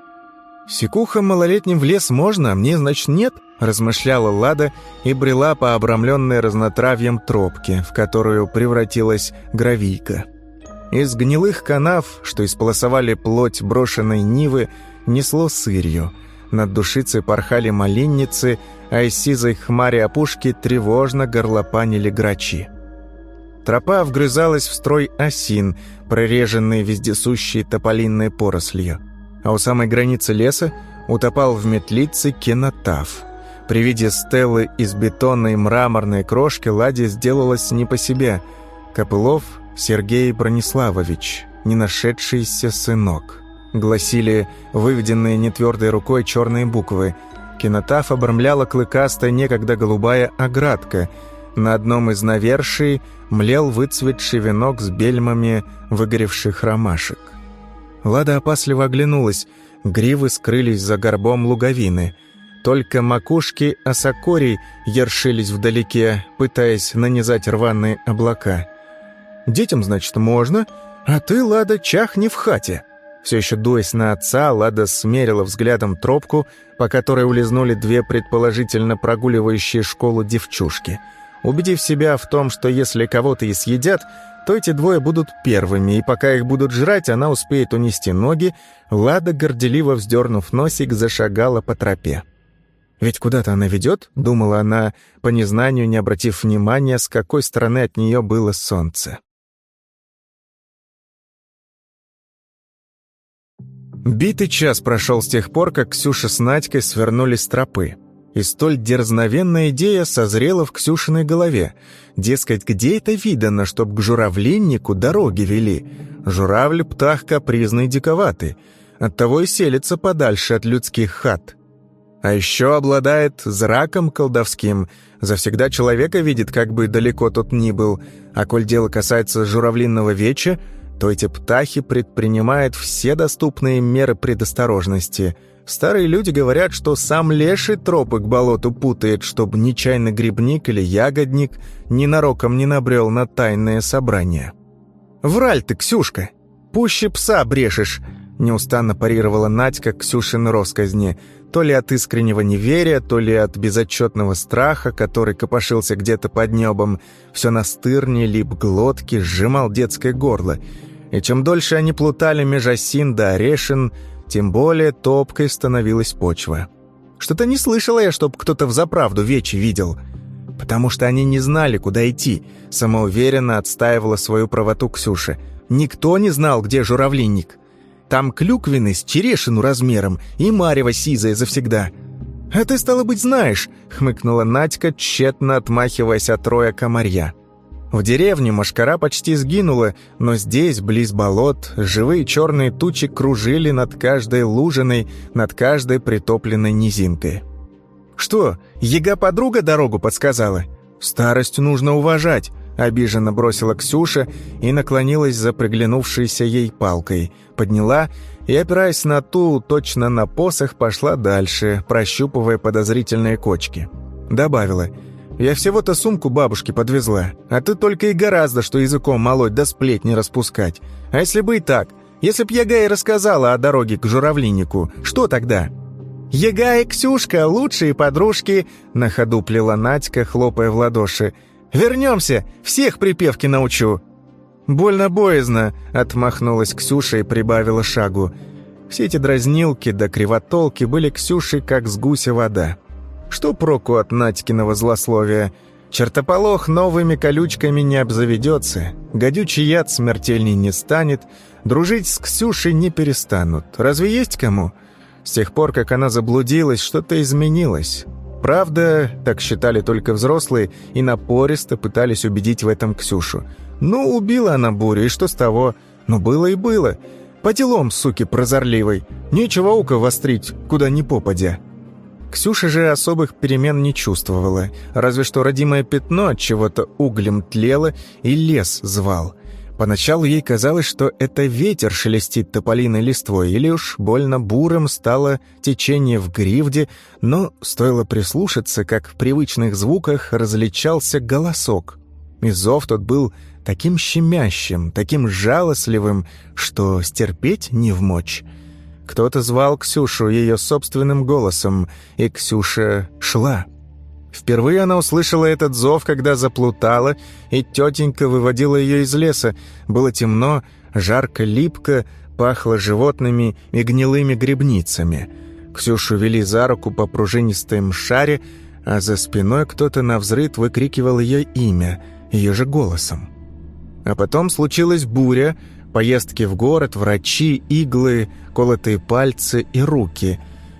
«Секуха малолетним в лес можно, а мне, значит, нет?» — размышляла Лада и брела по обрамленной разнотравьем тропке, в которую превратилась гравийка. Из гнилых канав, что исполосовали плоть брошенной нивы, несло сырью. Над душицей порхали малинницы, а из сизой хмари опушки тревожно горлопанили грачи. Тропа вгрызалась в строй осин, прореженный вездесущей тополинной порослью а у самой границы леса утопал в метлице кинотав. При виде стелы из бетонной мраморной крошки Ладе сделалось не по себе. Копылов Сергей Брониславович, не нашедшийся сынок. Гласили выведенные нетвердой рукой черные буквы. Кинотаф обрамляла клыкастая некогда голубая оградка. На одном из наверший млел выцветший венок с бельмами выгоревших ромашек. Лада опасливо оглянулась. Гривы скрылись за горбом луговины. Только макушки осокорей ершились вдалеке, пытаясь нанизать рваные облака. «Детям, значит, можно, а ты, Лада, чахни в хате». Все еще дуясь на отца, Лада смерила взглядом тропку, по которой улизнули две предположительно прогуливающие школу девчушки. Убедив себя в том, что если кого-то и съедят, то эти двое будут первыми, и пока их будут жрать, она успеет унести ноги, Лада, горделиво вздернув носик, зашагала по тропе. «Ведь куда-то она ведет?» — думала она, по незнанию не обратив внимания, с какой стороны от нее было солнце. Битый час прошел с тех пор, как Ксюша с Надькой свернули с тропы. И столь дерзновенная идея созрела в Ксюшиной голове. Дескать, где это видано, чтоб к журавлиннику дороги вели? Журавль — птах капризный диковатый. Оттого и селится подальше от людских хат. А еще обладает зраком колдовским. Завсегда человека видит, как бы далеко тот ни был. А коль дело касается журавлинного веча, то эти птахи предпринимают все доступные меры предосторожности — Старые люди говорят, что сам леший тропы к болоту путает, чтобы нечаянно грибник или ягодник ненароком не набрел на тайное собрание. «Враль ты, Ксюшка! Пуще пса брешешь!» Неустанно парировала Надька Ксюшин росказни, то ли от искреннего неверия, то ли от безотчетного страха, который копошился где-то под небом, все настырнее лип глотки, сжимал детское горло. И чем дольше они плутали меж осин да орешин, тем более топкой становилась почва. Что-то не слышала я, чтоб кто-то взаправду вечи видел. Потому что они не знали, куда идти, самоуверенно отстаивала свою правоту Ксюша. Никто не знал, где журавлинник. Там клюквины с черешину размером и марево сизое завсегда. «А ты, стало быть, знаешь», — хмыкнула Надька, тщетно отмахиваясь от роя комарья. В деревне машкара почти сгинула, но здесь, близ болот, живые черные тучи кружили над каждой лужиной, над каждой притопленной низинкой. «Что, яга-подруга дорогу подсказала? Старость нужно уважать», — обиженно бросила Ксюша и наклонилась за приглянувшейся ей палкой, подняла и, опираясь на ту, точно на посох, пошла дальше, прощупывая подозрительные кочки. Добавила — я всего-то сумку бабушке подвезла, а ты только и гораздо, что языком молоть да сплетни распускать. А если бы и так? Если б Яга и рассказала о дороге к журавлиннику, что тогда?» «Яга и Ксюшка — лучшие подружки», — на ходу плела Надька, хлопая в ладоши. «Вернемся, всех припевки научу». «Больно боязно», — отмахнулась Ксюша и прибавила шагу. Все эти дразнилки да кривотолки были Ксюшей как с гуся вода. Что проку от Надькиного злословия? Чертополох новыми колючками не обзаведется, гадючий яд смертельней не станет, дружить с Ксюшей не перестанут. Разве есть кому? С тех пор, как она заблудилась, что-то изменилось. Правда, так считали только взрослые, и напористо пытались убедить в этом Ксюшу. Ну, убила она бурю, и что с того? Ну, было и было. По делам, суки прозорливой. Нечего око вострить, куда ни попадя. Ксюша же особых перемен не чувствовала, разве что родимое пятно от чего-то углем тлело и лес звал. Поначалу ей казалось, что это ветер шелестит тополиной листвой, или уж больно бурым стало течение в гривде, но стоило прислушаться, как в привычных звуках различался голосок. И зов тот был таким щемящим, таким жалостливым, что стерпеть не в мочь. Кто-то звал Ксюшу ее собственным голосом, и Ксюша шла. Впервые она услышала этот зов, когда заплутала, и тетенька выводила ее из леса. Было темно, жарко, липко, пахло животными и гнилыми грибницами. Ксюшу вели за руку по пружинистой мшаре, а за спиной кто-то на взрыв выкрикивал ее имя, ее же голосом. А потом случилась буря, поездки в город, врачи, иглы, колотые пальцы и руки,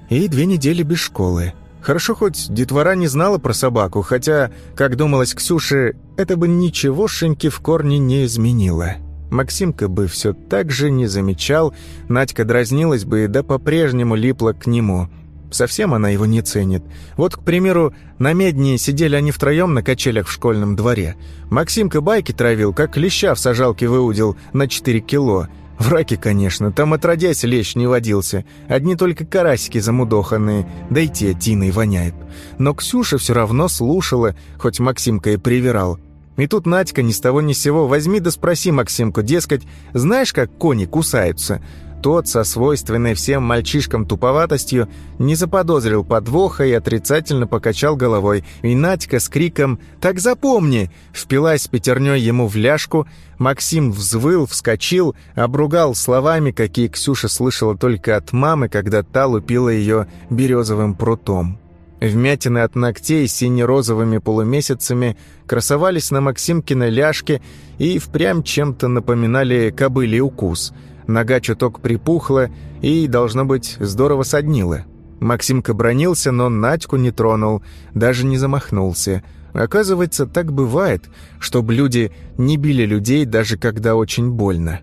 и две недели без школы. Хорошо, хоть детвора не знала про собаку, хотя, как думалось Ксюше, это бы ничегошеньки в корне не изменило. Максимка бы все так же не замечал, Надька дразнилась бы, да по-прежнему липла к нему. Совсем она его не ценит. Вот, к примеру, на медне сидели они втроем на качелях в школьном дворе. Максимка байки травил, как леща в сажалке выудил на 4 кило. Враки, конечно, там отродясь лещ не водился. Одни только карасики замудоханные, да и те тиной воняют. Но Ксюша все равно слушала, хоть Максимка и привирал. И тут Надька ни с того ни с сего возьми да спроси Максимку, дескать, знаешь, как кони кусаются? Тот, со свойственной всем мальчишкам туповатостью, не заподозрил подвоха и отрицательно покачал головой. И Надька с криком «Так запомни!» впилась пятерней ему в ляжку. Максим взвыл, вскочил, обругал словами, какие Ксюша слышала только от мамы, когда та лупила ее березовым прутом. Вмятины от ногтей сине-розовыми полумесяцами красовались на Максимкиной ляжке и впрямь чем-то напоминали кобылий укус. Нога чуток припухла и, должно быть, здорово соднила. Максимка бронился, но Надьку не тронул, даже не замахнулся. Оказывается, так бывает, чтобы люди не били людей, даже когда очень больно.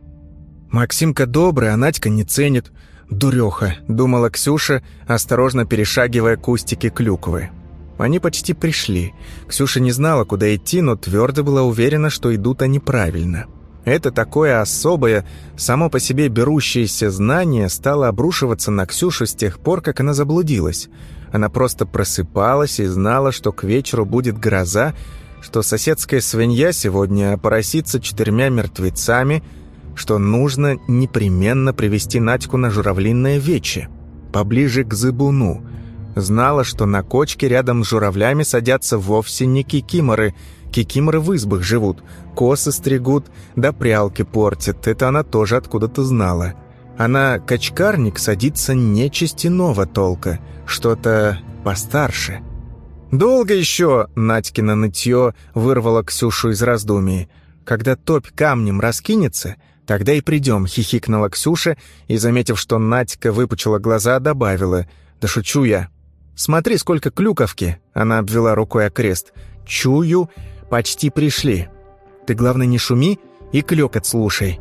Максимка добрый, а Надька не ценит. «Дуреха», — думала Ксюша, осторожно перешагивая кустики клюквы. Они почти пришли. Ксюша не знала, куда идти, но твердо была уверена, что идут они правильно. Это такое особое, само по себе берущееся знание стало обрушиваться на Ксюшу с тех пор, как она заблудилась. Она просто просыпалась и знала, что к вечеру будет гроза, что соседская свинья сегодня поросится четырьмя мертвецами — что нужно непременно привести Надьку на журавлиное вече, поближе к зыбуну. Знала, что на кочке рядом с журавлями садятся вовсе не кикиморы. Кикиморы в избах живут, косы стригут, да прялки портят. Это она тоже откуда-то знала. А на качкарник садится не честяного толка, что-то постарше. «Долго еще?» — Надькина нытье вырвала Ксюшу из раздумий. «Когда топь камнем раскинется, «Тогда и придем», — хихикнула Ксюша и, заметив, что Надька выпучила глаза, добавила. «Да шучу я». «Смотри, сколько клюковки!» — она обвела рукой окрест. «Чую, почти пришли. Ты, главное, не шуми и клёкот слушай».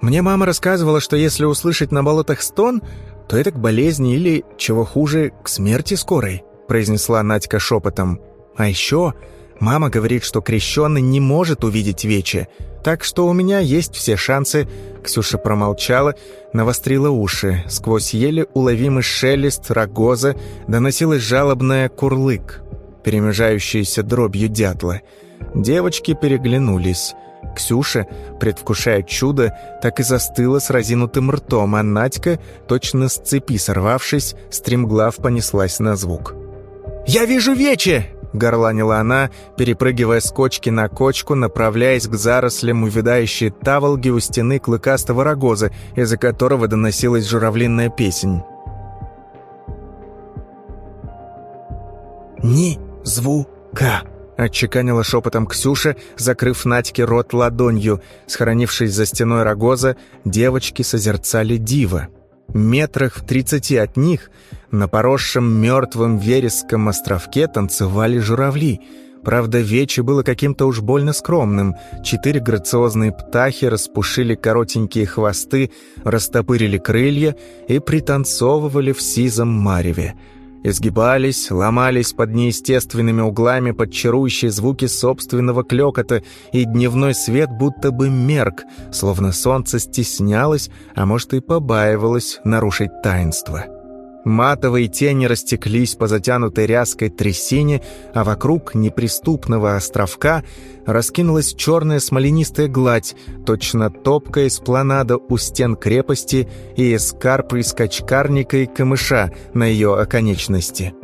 Мне мама рассказывала, что если услышать на болотах стон, то это к болезни или, чего хуже, к смерти скорой, произнесла Надька шепотом. А еще мама говорит, что крещенный не может увидеть вече, так что у меня есть все шансы...» Ксюша промолчала, навострила уши. Сквозь еле уловимый шелест рогоза доносилась жалобная курлык, перемежающаяся дробью дятла. Девочки переглянулись. Ксюша, предвкушая чудо, так и застыла с разинутым ртом, а Надька, точно с цепи сорвавшись, стремглав понеслась на звук. «Я вижу вече!» — горланила она, перепрыгивая с кочки на кочку, направляясь к зарослям увядающей таволги у стены клыкастого рогоза, из-за которого доносилась журавлиная песнь. «Ни звука!» — отчеканила шепотом Ксюша, закрыв Надьке рот ладонью. Схоронившись за стеной рогоза, девочки созерцали диво. Метрах в тридцати от них — на поросшем мертвым вереском островке танцевали журавли. Правда, вече было каким-то уж больно скромным. Четыре грациозные птахи распушили коротенькие хвосты, растопырили крылья и пританцовывали в сизом мареве. Изгибались, ломались под неестественными углами под чарующие звуки собственного клёкота, и дневной свет будто бы мерк, словно солнце стеснялось, а может и побаивалось нарушить таинство. Матовые тени растеклись по затянутой ряской трясине, а вокруг неприступного островка раскинулась черная смоленистая гладь, точно топкая эспланада у стен крепости и эскарп из качкарника и камыша на ее оконечности.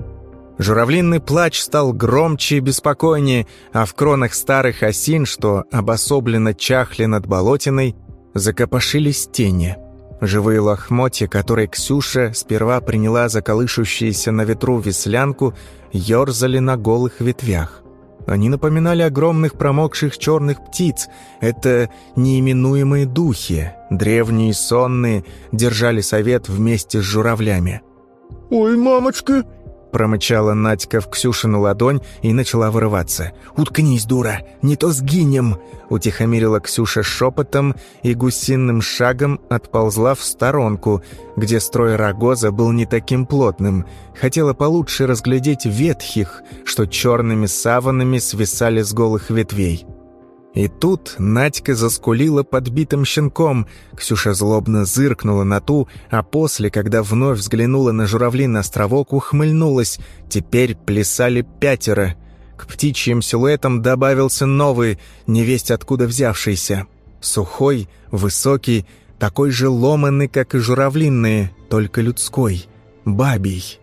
Журавлинный плач стал громче и беспокойнее, а в кронах старых осин, что обособленно чахли над болотиной, закопошились тени. Живые лохмотья, которые Ксюша сперва приняла за колышущиеся на ветру веслянку, ерзали на голых ветвях. Они напоминали огромных промокших черных птиц. Это неименуемые духи, древние сонные, держали совет вместе с журавлями. «Ой, мамочка!» Промычала Надька в Ксюшину ладонь и начала вырываться. «Уткнись, дура! Не то сгинем!» Утихомирила Ксюша шепотом и гусиным шагом отползла в сторонку, где строй рогоза был не таким плотным. Хотела получше разглядеть ветхих, что черными саванами свисали с голых ветвей. И тут Надька заскулила подбитым щенком. Ксюша злобно зыркнула на ту, а после, когда вновь взглянула на журавлиный островок, ухмыльнулась. Теперь плясали пятеро. К птичьим силуэтам добавился новый, невесть откуда взявшийся. Сухой, высокий, такой же ломанный, как и журавлинные, только людской, бабий.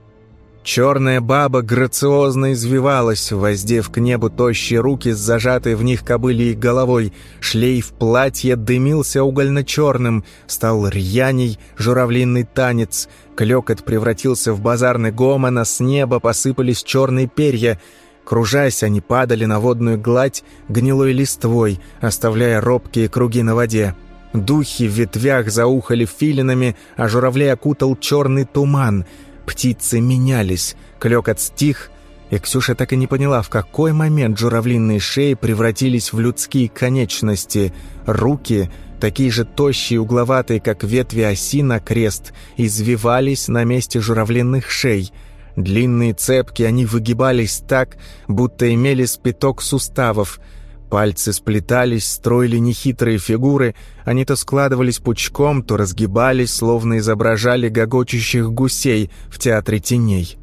Черная баба грациозно извивалась, воздев к небу тощие руки с зажатой в них кобылей головой. Шлейф платья дымился угольно-черным, стал рьяней журавлиный танец. Клекот превратился в базарный гомон, а с неба посыпались черные перья. Кружась, они падали на водную гладь гнилой листвой, оставляя робкие круги на воде. Духи в ветвях заухали филинами, а журавлей окутал черный туман — Птицы менялись, клёкот стих, и Ксюша так и не поняла, в какой момент журавлиные шеи превратились в людские конечности. Руки, такие же тощие и угловатые, как ветви оси на крест, извивались на месте журавлиных шей. Длинные цепки, они выгибались так, будто имели спиток суставов – Пальцы сплетались, строили нехитрые фигуры, они то складывались пучком, то разгибались, словно изображали гогочущих гусей в театре теней.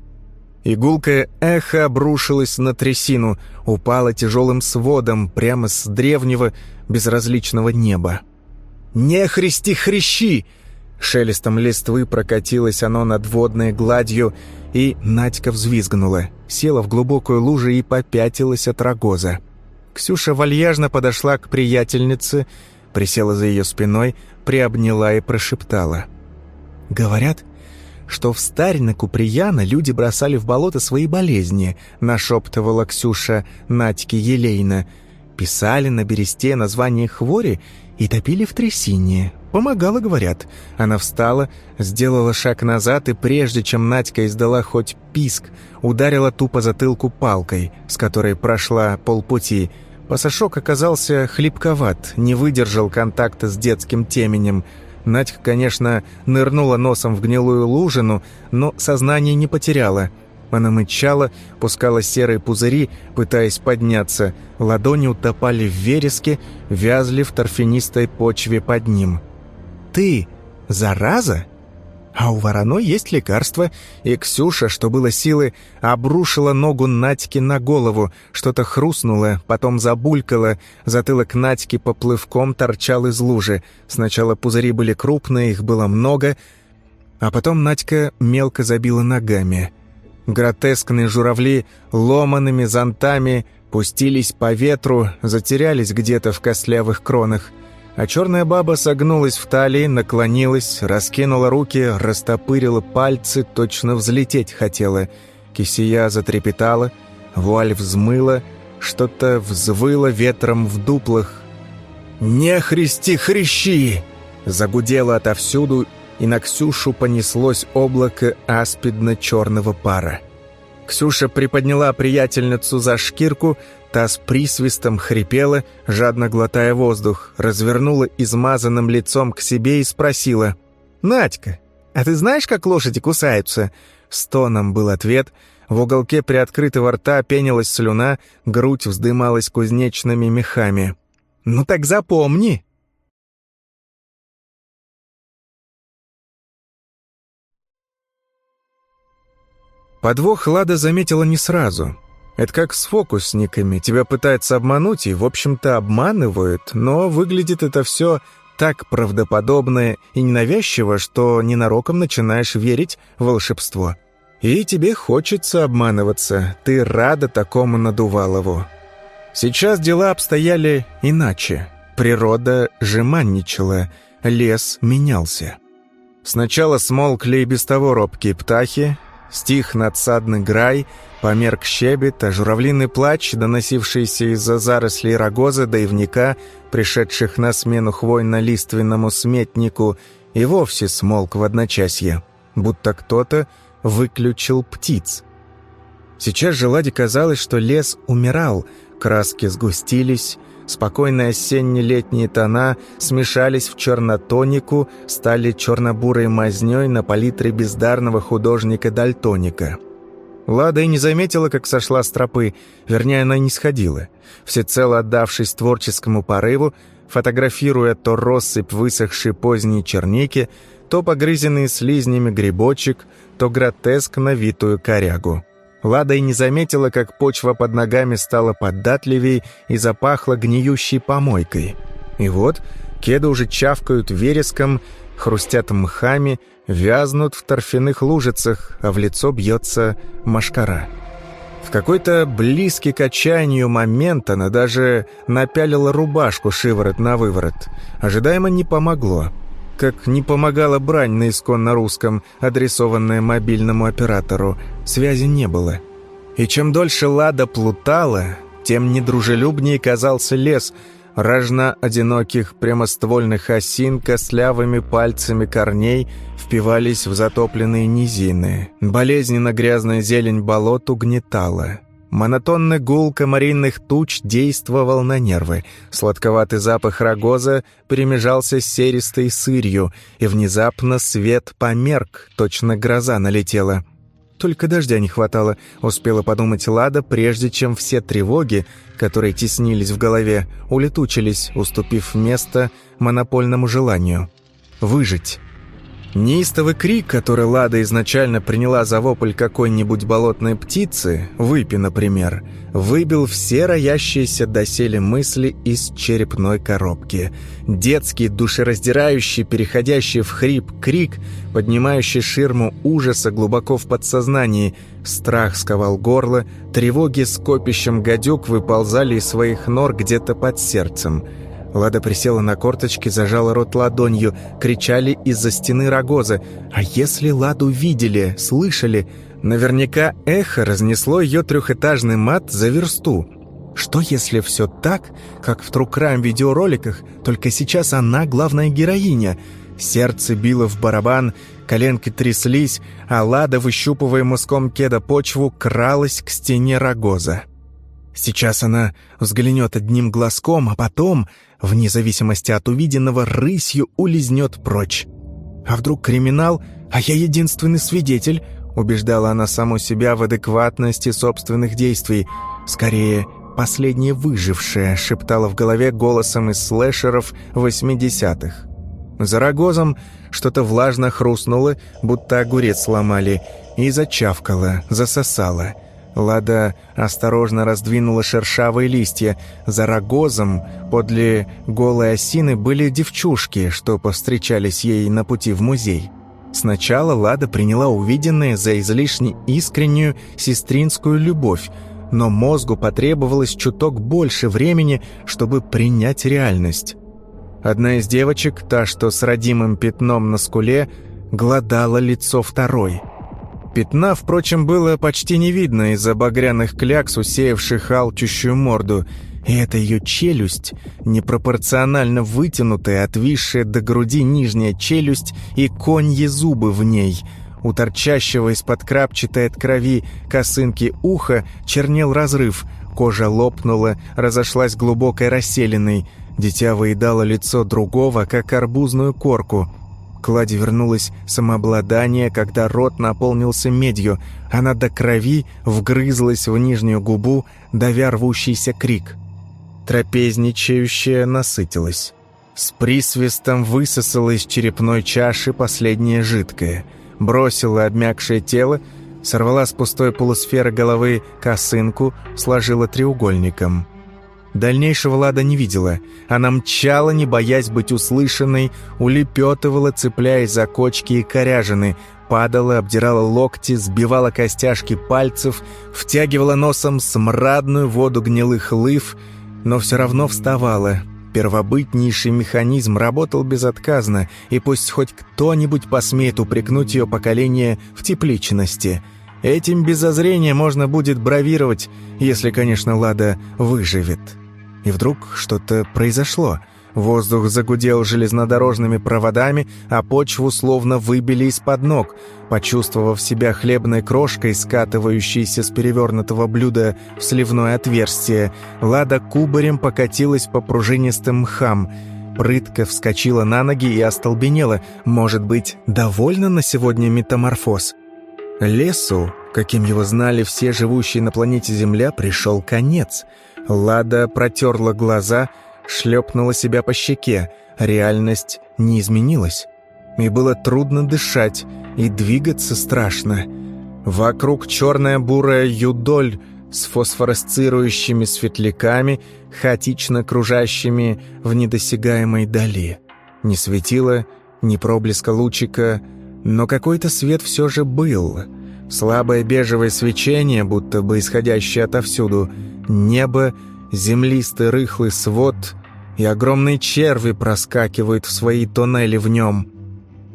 Игулкое эхо обрушилось на трясину, упало тяжелым сводом прямо с древнего безразличного неба. «Не христи хрящи!» Шелестом листвы прокатилось оно над водной гладью, и Надька взвизгнула, села в глубокую лужу и попятилась от рогоза. Ксюша вальяжно подошла к приятельнице, присела за ее спиной, приобняла и прошептала. «Говорят, что в старь на Куприяна люди бросали в болото свои болезни», нашептывала Ксюша Надьке Елейна. «Писали на бересте название хвори и топили в трясине. Помогало, говорят». Она встала, сделала шаг назад и, прежде чем Надька издала хоть писк, ударила тупо затылку палкой, с которой прошла полпути. Пасашок оказался хлипковат, не выдержал контакта с детским теменем. Надька, конечно, нырнула носом в гнилую лужину, но сознание не потеряла. Она мычала, пускала серые пузыри, пытаясь подняться. Ладони утопали в вереске, вязли в торфянистой почве под ним. «Ты зараза?» А у вороной есть лекарство, и Ксюша, что было силы, обрушила ногу Надьки на голову, что-то хрустнуло, потом забулькало, затылок Надьки поплывком торчал из лужи. Сначала пузыри были крупные, их было много, а потом Надька мелко забила ногами. Гротескные журавли ломаными зонтами пустились по ветру, затерялись где-то в костлявых кронах а черная баба согнулась в талии, наклонилась, раскинула руки, растопырила пальцы, точно взлететь хотела. Кисия затрепетала, вуаль взмыла, что-то взвыло ветром в дуплах. «Не христи хрящи!» Загудело отовсюду, и на Ксюшу понеслось облако аспидно-черного пара. Ксюша приподняла приятельницу за шкирку, Та с присвистом хрипела, жадно глотая воздух, развернула измазанным лицом к себе и спросила. «Надька, а ты знаешь, как лошади кусаются?» Стоном был ответ. В уголке приоткрытого рта пенилась слюна, грудь вздымалась кузнечными мехами. «Ну так запомни!» Подвох Лада заметила не сразу. Это как с фокусниками. Тебя пытаются обмануть и, в общем-то, обманывают, но выглядит это все так правдоподобно и ненавязчиво, что ненароком начинаешь верить в волшебство. И тебе хочется обманываться. Ты рада такому надувалову. Сейчас дела обстояли иначе. Природа жеманничала, лес менялся. Сначала смолкли и без того робкие птахи, стих надсадный грай, померк щебет, а журавлиный плач, доносившийся из-за зарослей рогоза до ивника, пришедших на смену хвойно-лиственному сметнику, и вовсе смолк в одночасье, будто кто-то выключил птиц. Сейчас же Ладе казалось, что лес умирал, краски сгустились, спокойные осенне-летние тона смешались в чернотонику, стали черно-бурой мазнёй на палитре бездарного художника-дальтоника. Лада и не заметила, как сошла с тропы, вернее, она не сходила. Всецело отдавшись творческому порыву, фотографируя то россыпь высохшей поздней черники, то погрызенный слизнями грибочек, то гротеск навитую корягу. Лада и не заметила, как почва под ногами стала податливей и запахла гниющей помойкой. И вот кеды уже чавкают вереском, хрустят мхами, вязнут в торфяных лужицах, а в лицо бьется машкара. В какой-то близкий к отчаянию момент она даже напялила рубашку шиворот на выворот. Ожидаемо не помогло как не помогала брань на исконно русском, адресованная мобильному оператору. Связи не было. И чем дольше Лада плутала, тем недружелюбнее казался лес, рожна одиноких прямоствольных осин костлявыми пальцами корней впивались в затопленные низины. Болезненно грязная зелень болот угнетала. Монотонный гул комаринных туч действовал на нервы. Сладковатый запах рогоза перемежался с серистой сырью, и внезапно свет померк, точно гроза налетела. Только дождя не хватало, успела подумать Лада, прежде чем все тревоги, которые теснились в голове, улетучились, уступив место монопольному желанию. Выжить. Неистовый крик, который Лада изначально приняла за вопль какой-нибудь болотной птицы, выпи, например, выбил все роящиеся доселе мысли из черепной коробки. Детский, душераздирающий, переходящий в хрип крик, поднимающий ширму ужаса глубоко в подсознании. Страх сковал горло, тревоги с копищем гадюк выползали из своих нор где-то под сердцем – Лада присела на корточки, зажала рот ладонью. Кричали из-за стены рогоза. А если Ладу видели, слышали? Наверняка эхо разнесло ее трехэтажный мат за версту. Что если все так, как в Трукрам видеороликах, только сейчас она главная героиня? Сердце било в барабан, коленки тряслись, а Лада, выщупывая мыском кеда почву, кралась к стене рогоза. Сейчас она взглянет одним глазком, а потом вне зависимости от увиденного, рысью улизнет прочь. А вдруг криминал, а я единственный свидетель, убеждала она саму себя в адекватности собственных действий. Скорее, последняя выжившая, шептала в голове голосом из слэшеров 80-х. За рогозом что-то влажно хрустнуло, будто огурец сломали, и зачавкало, засосало — Лада осторожно раздвинула шершавые листья. За рогозом подле голой осины были девчушки, что повстречались ей на пути в музей. Сначала Лада приняла увиденное за излишне искреннюю сестринскую любовь, но мозгу потребовалось чуток больше времени, чтобы принять реальность. Одна из девочек, та, что с родимым пятном на скуле, гладала лицо второй – Пятна, впрочем, было почти не видно из-за багряных клякс, усеявших алчущую морду, и эта ее челюсть, непропорционально вытянутая, отвисшая до груди нижняя челюсть и коньи зубы в ней. У торчащего из-под крапчатой от крови косынки уха чернел разрыв, кожа лопнула, разошлась глубокой расселенной. Дитя выедало лицо другого, как арбузную корку — к Ладе вернулось самообладание, когда рот наполнился медью. Она до крови вгрызлась в нижнюю губу, давя рвущийся крик. Трапезничающая насытилась. С присвистом высосала из черепной чаши последнее жидкое. Бросила обмякшее тело, сорвала с пустой полусферы головы косынку, сложила треугольником. Дальнейшего Лада не видела. Она мчала, не боясь быть услышанной, улепетывала, цепляясь за кочки и коряжины, падала, обдирала локти, сбивала костяшки пальцев, втягивала носом смрадную воду гнилых лыв, но все равно вставала. Первобытнейший механизм работал безотказно, и пусть хоть кто-нибудь посмеет упрекнуть ее поколение в тепличности. Этим без можно будет бравировать, если, конечно, Лада выживет. И вдруг что-то произошло. Воздух загудел железнодорожными проводами, а почву словно выбили из-под ног. Почувствовав себя хлебной крошкой, скатывающейся с перевернутого блюда в сливное отверстие, Лада кубарем покатилась по пружинистым мхам. Прытка вскочила на ноги и остолбенела. Может быть, довольна на сегодня метаморфоз? Лесу, каким его знали все живущие на планете Земля, пришел конец — Лада протерла глаза, шлепнула себя по щеке. Реальность не изменилась. И было трудно дышать, и двигаться страшно. Вокруг черная бурая юдоль с фосфоресцирующими светляками, хаотично кружащими в недосягаемой дали. Не светило, ни проблеска лучика, но какой-то свет все же был. Слабое бежевое свечение, будто бы исходящее отовсюду — Небо, землистый рыхлый свод, и огромные черви проскакивают в свои тоннели в нем.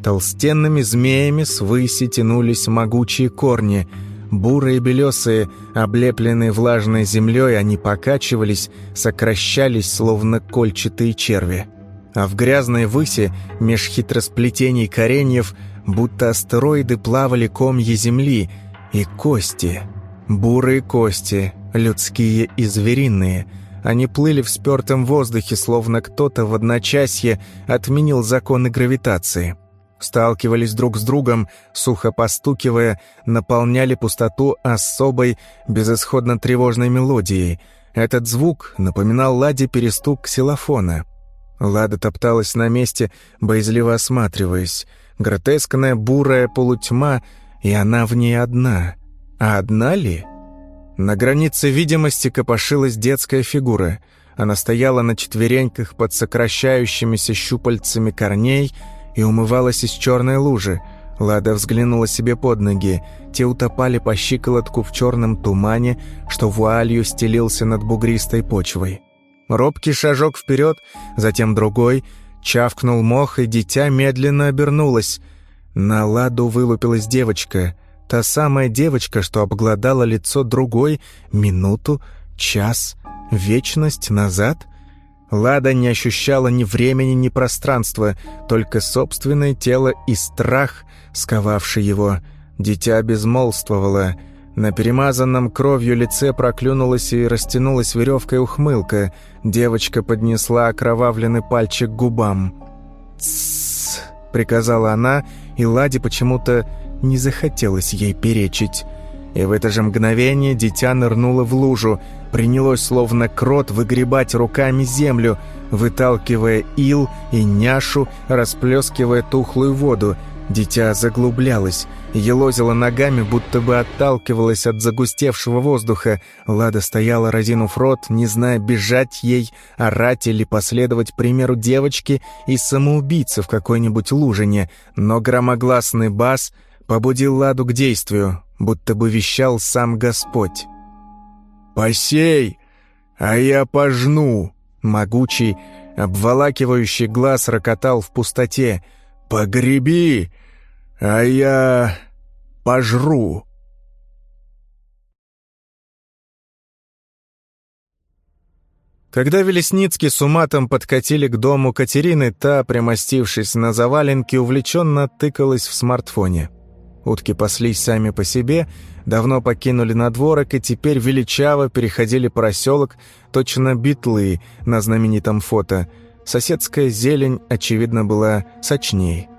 Толстенными змеями с выси тянулись могучие корни. Бурые белесые, облепленные влажной землей, они покачивались, сокращались, словно кольчатые черви. А в грязной выси, меж хитросплетений кореньев, будто астероиды плавали комья земли и кости, бурые кости, людские и звериные. Они плыли в спертом воздухе, словно кто-то в одночасье отменил законы гравитации. Сталкивались друг с другом, сухо постукивая, наполняли пустоту особой, безысходно тревожной мелодией. Этот звук напоминал Ладе перестук ксилофона. Лада топталась на месте, боязливо осматриваясь. Гротескная бурая полутьма, и она в ней одна. А одна ли? На границе видимости копошилась детская фигура. Она стояла на четвереньках под сокращающимися щупальцами корней и умывалась из черной лужи. Лада взглянула себе под ноги. Те утопали по щиколотку в черном тумане, что вуалью стелился над бугристой почвой. Робкий шажок вперед, затем другой, чавкнул мох, и дитя медленно обернулось. На Ладу вылупилась девочка — Та самая девочка, что обглодала лицо другой минуту, час, вечность назад? Лада не ощущала ни времени, ни пространства, только собственное тело и страх, сковавший его. Дитя безмолвствовало. На перемазанном кровью лице проклюнулась и растянулась веревкой ухмылка. Девочка поднесла окровавленный пальчик к губам. «Тссс», — приказала она, и Ладе почему-то не захотелось ей перечить. И в это же мгновение дитя нырнуло в лужу, принялось словно крот выгребать руками землю, выталкивая ил и няшу, расплескивая тухлую воду. Дитя заглублялось, елозило ногами, будто бы отталкивалось от загустевшего воздуха. Лада стояла, разинув рот, не зная, бежать ей, орать или последовать примеру девочки и самоубийцы в какой-нибудь лужине, но громогласный бас — побудил Ладу к действию, будто бы вещал сам Господь. «Посей, а я пожну!» Могучий, обволакивающий глаз рокотал в пустоте. «Погреби, а я пожру!» Когда Велесницкий с уматом подкатили к дому Катерины, та, примостившись на заваленке, увлеченно тыкалась в смартфоне. Утки паслись сами по себе, давно покинули надворок и теперь величаво переходили проселок, точно битлы на знаменитом фото. Соседская зелень, очевидно, была сочней.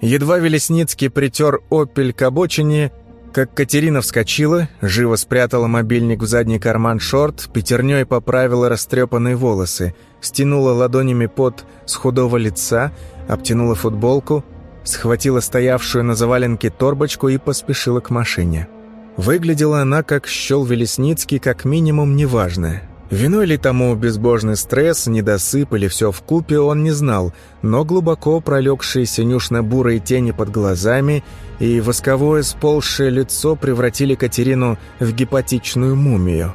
Едва Велесницкий притер «Опель» к обочине, как Катерина вскочила, живо спрятала мобильник в задний карман шорт, пятерней поправила растрепанные волосы, стянула ладонями пот с худого лица, обтянула футболку, схватила стоявшую на заваленке торбочку и поспешила к машине. Выглядела она, как щел Велесницкий, как минимум неважно. Виной ли тому безбожный стресс, недосып или все вкупе, он не знал, но глубоко пролегшие синюшно-бурые тени под глазами и восковое сползшее лицо превратили Катерину в гепатичную мумию.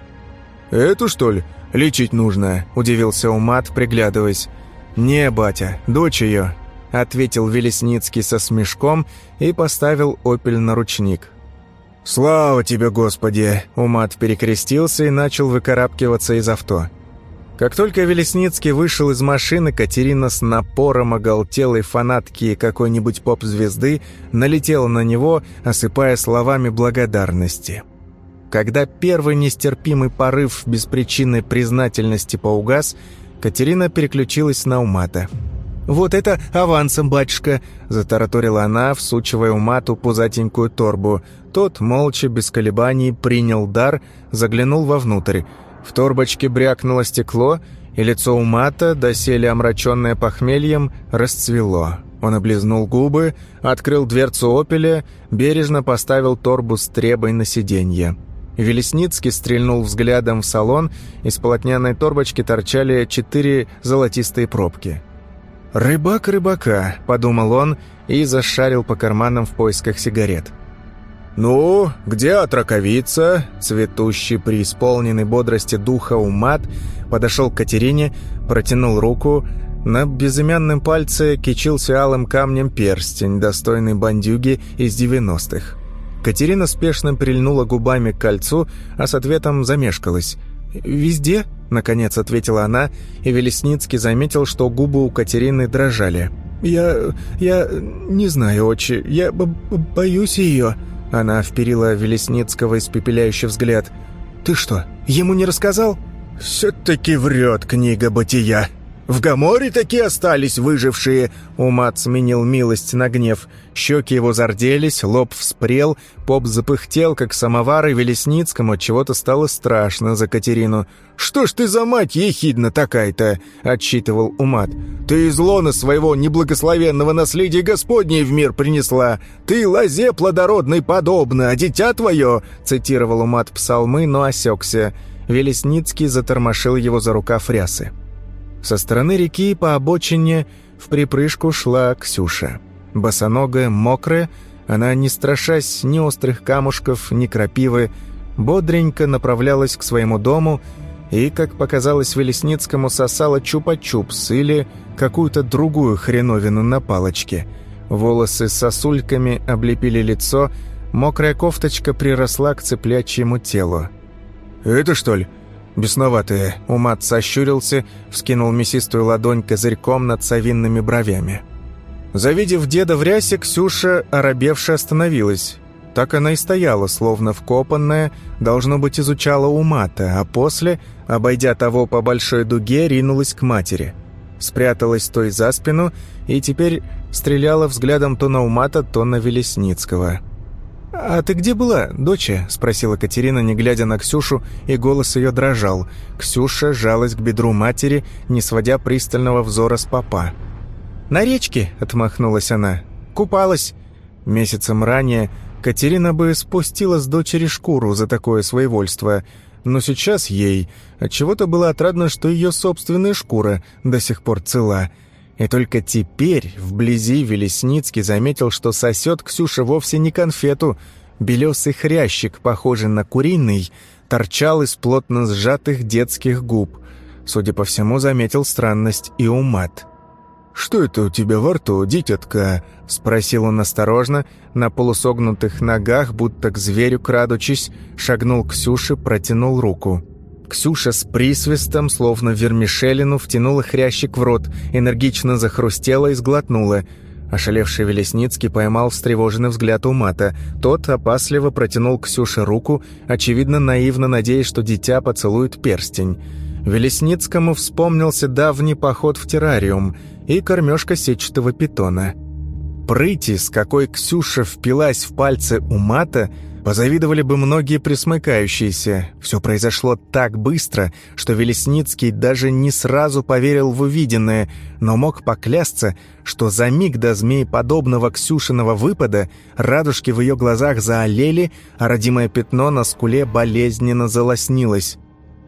«Эту, что ли, лечить нужно?» – удивился Умат, приглядываясь. «Не, батя, дочь ее», – ответил Велесницкий со смешком и поставил «Опель» на ручник. «Слава тебе, Господи!» Умат перекрестился и начал выкарабкиваться из авто. Как только Велесницкий вышел из машины, Катерина с напором оголтелой фанатки какой-нибудь поп-звезды налетела на него, осыпая словами благодарности. Когда первый нестерпимый порыв беспричинной признательности поугас, Катерина переключилась на Умата. «Вот это авансом, батюшка!» – затараторила она, всучивая Умату пузатенькую торбу. Тот, молча, без колебаний, принял дар, заглянул вовнутрь. В торбочке брякнуло стекло, и лицо Умата, доселе омраченное похмельем, расцвело. Он облизнул губы, открыл дверцу «Опеля», бережно поставил торбу с требой на сиденье. Велесницкий стрельнул взглядом в салон, из полотняной торбочки торчали четыре золотистые пробки. «Рыбак рыбака», — подумал он и зашарил по карманам в поисках сигарет. «Ну, где отраковица?» Цветущий, преисполненный бодрости духа умат подошел к Катерине, протянул руку. На безымянном пальце кичился алым камнем перстень, достойный бандюги из девяностых. Катерина спешно прильнула губами к кольцу, а с ответом замешкалась. «Везде?» — наконец ответила она, и Велесницкий заметил, что губы у Катерины дрожали. «Я... я... не знаю, отче, я боюсь ее...» Она вперила Велесницкого испепеляющий взгляд. «Ты что, ему не рассказал?» «Все-таки врет книга бытия», в Гаморе такие остались выжившие!» Умат сменил милость на гнев. Щеки его зарделись, лоб вспрел, поп запыхтел, как самовар, и Велесницкому чего-то стало страшно за Катерину. «Что ж ты за мать ехидна такая-то?» — отчитывал Умат. «Ты из лона своего неблагословенного наследия Господней в мир принесла. Ты лозе плодородной подобна, а дитя твое...» — цитировал Умат псалмы, но осекся. Велесницкий затормошил его за рукав рясы. Со стороны реки по обочине в припрыжку шла Ксюша. Босоногая, мокрая, она, не страшась ни острых камушков, ни крапивы, бодренько направлялась к своему дому и, как показалось Велесницкому, сосала чупа-чупс или какую-то другую хреновину на палочке. Волосы сосульками облепили лицо, мокрая кофточка приросла к цыплячьему телу. «Это что ли?» Бесноватые. Умат сощурился, вскинул мясистую ладонь козырьком над совинными бровями. Завидев деда в рясе, Ксюша, оробевше, остановилась. Так она и стояла, словно вкопанная, должно быть, изучала Умата, а после, обойдя того по большой дуге, ринулась к матери. Спряталась той за спину и теперь стреляла взглядом то на Умата, то на Велесницкого. «А ты где была, доча?» – спросила Катерина, не глядя на Ксюшу, и голос ее дрожал. Ксюша жалась к бедру матери, не сводя пристального взора с папа. «На речке», – отмахнулась она. «Купалась». Месяцем ранее Катерина бы спустила с дочери шкуру за такое своевольство, но сейчас ей отчего-то было отрадно, что ее собственная шкура до сих пор цела – и только теперь, вблизи, Велесницкий заметил, что сосет Ксюша вовсе не конфету. Белесый хрящик, похожий на куриный, торчал из плотно сжатых детских губ. Судя по всему, заметил странность и умат. «Что это у тебя во рту, дитятка?» — спросил он осторожно, на полусогнутых ногах, будто к зверю крадучись, шагнул к Ксюше, протянул руку. Ксюша с присвистом, словно вермишелину, втянула хрящик в рот, энергично захрустела и сглотнула. Ошалевший Велесницкий поймал встревоженный взгляд у мата. Тот опасливо протянул Ксюше руку, очевидно, наивно надеясь, что дитя поцелует перстень. Велесницкому вспомнился давний поход в террариум и кормежка сетчатого питона. Прыти, с какой Ксюша впилась в пальцы у мата – Позавидовали бы многие присмыкающиеся. Все произошло так быстро, что Велесницкий даже не сразу поверил в увиденное, но мог поклясться, что за миг до змееподобного Ксюшиного выпада радужки в ее глазах заолели, а родимое пятно на скуле болезненно залоснилось.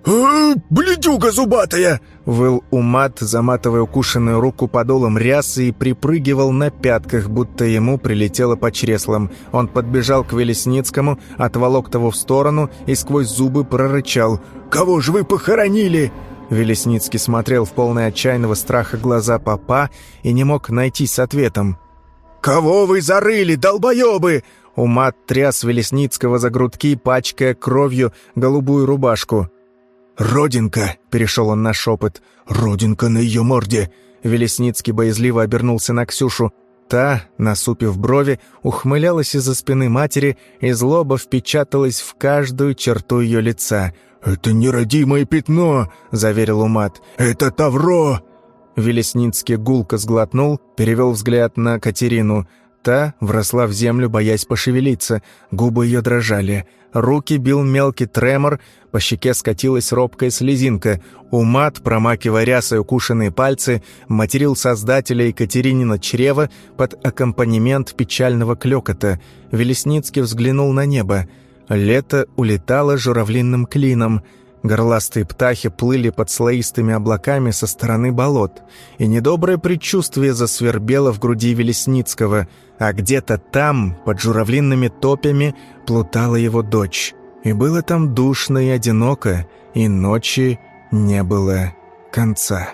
«А, бледюга зубатая!» — выл Умат, заматывая укушенную руку подолом рясы и припрыгивал на пятках, будто ему прилетело по чреслам. Он подбежал к Велесницкому, отволок того в сторону и сквозь зубы прорычал. «Кого же вы похоронили?» Велесницкий смотрел в полное отчаянного страха глаза папа и не мог найти с ответом. «Кого вы зарыли, долбоебы?» Умат тряс Велесницкого за грудки, пачкая кровью голубую рубашку. «Родинка!» — перешел он на шепот. «Родинка на ее морде!» Велесницкий боязливо обернулся на Ксюшу. Та, насупив брови, ухмылялась из-за спины матери, и злоба впечаталась в каждую черту ее лица. «Это неродимое пятно!» — заверил Умат. «Это Тавро!» Велесницкий гулко сглотнул, перевел взгляд на Катерину. Та вросла в землю, боясь пошевелиться, губы ее дрожали. Руки бил мелкий тремор, по щеке скатилась робкая слезинка. Умат, промакивая рясой укушенные пальцы, материл создателя Екатеринина чрева под аккомпанемент печального клёкота. Велесницкий взглянул на небо. Лето улетало журавлиным клином — Горластые птахи плыли под слоистыми облаками со стороны болот, и недоброе предчувствие засвербело в груди Велесницкого, а где-то там, под журавлинными топями, плутала его дочь. И было там душно и одиноко, и ночи не было конца.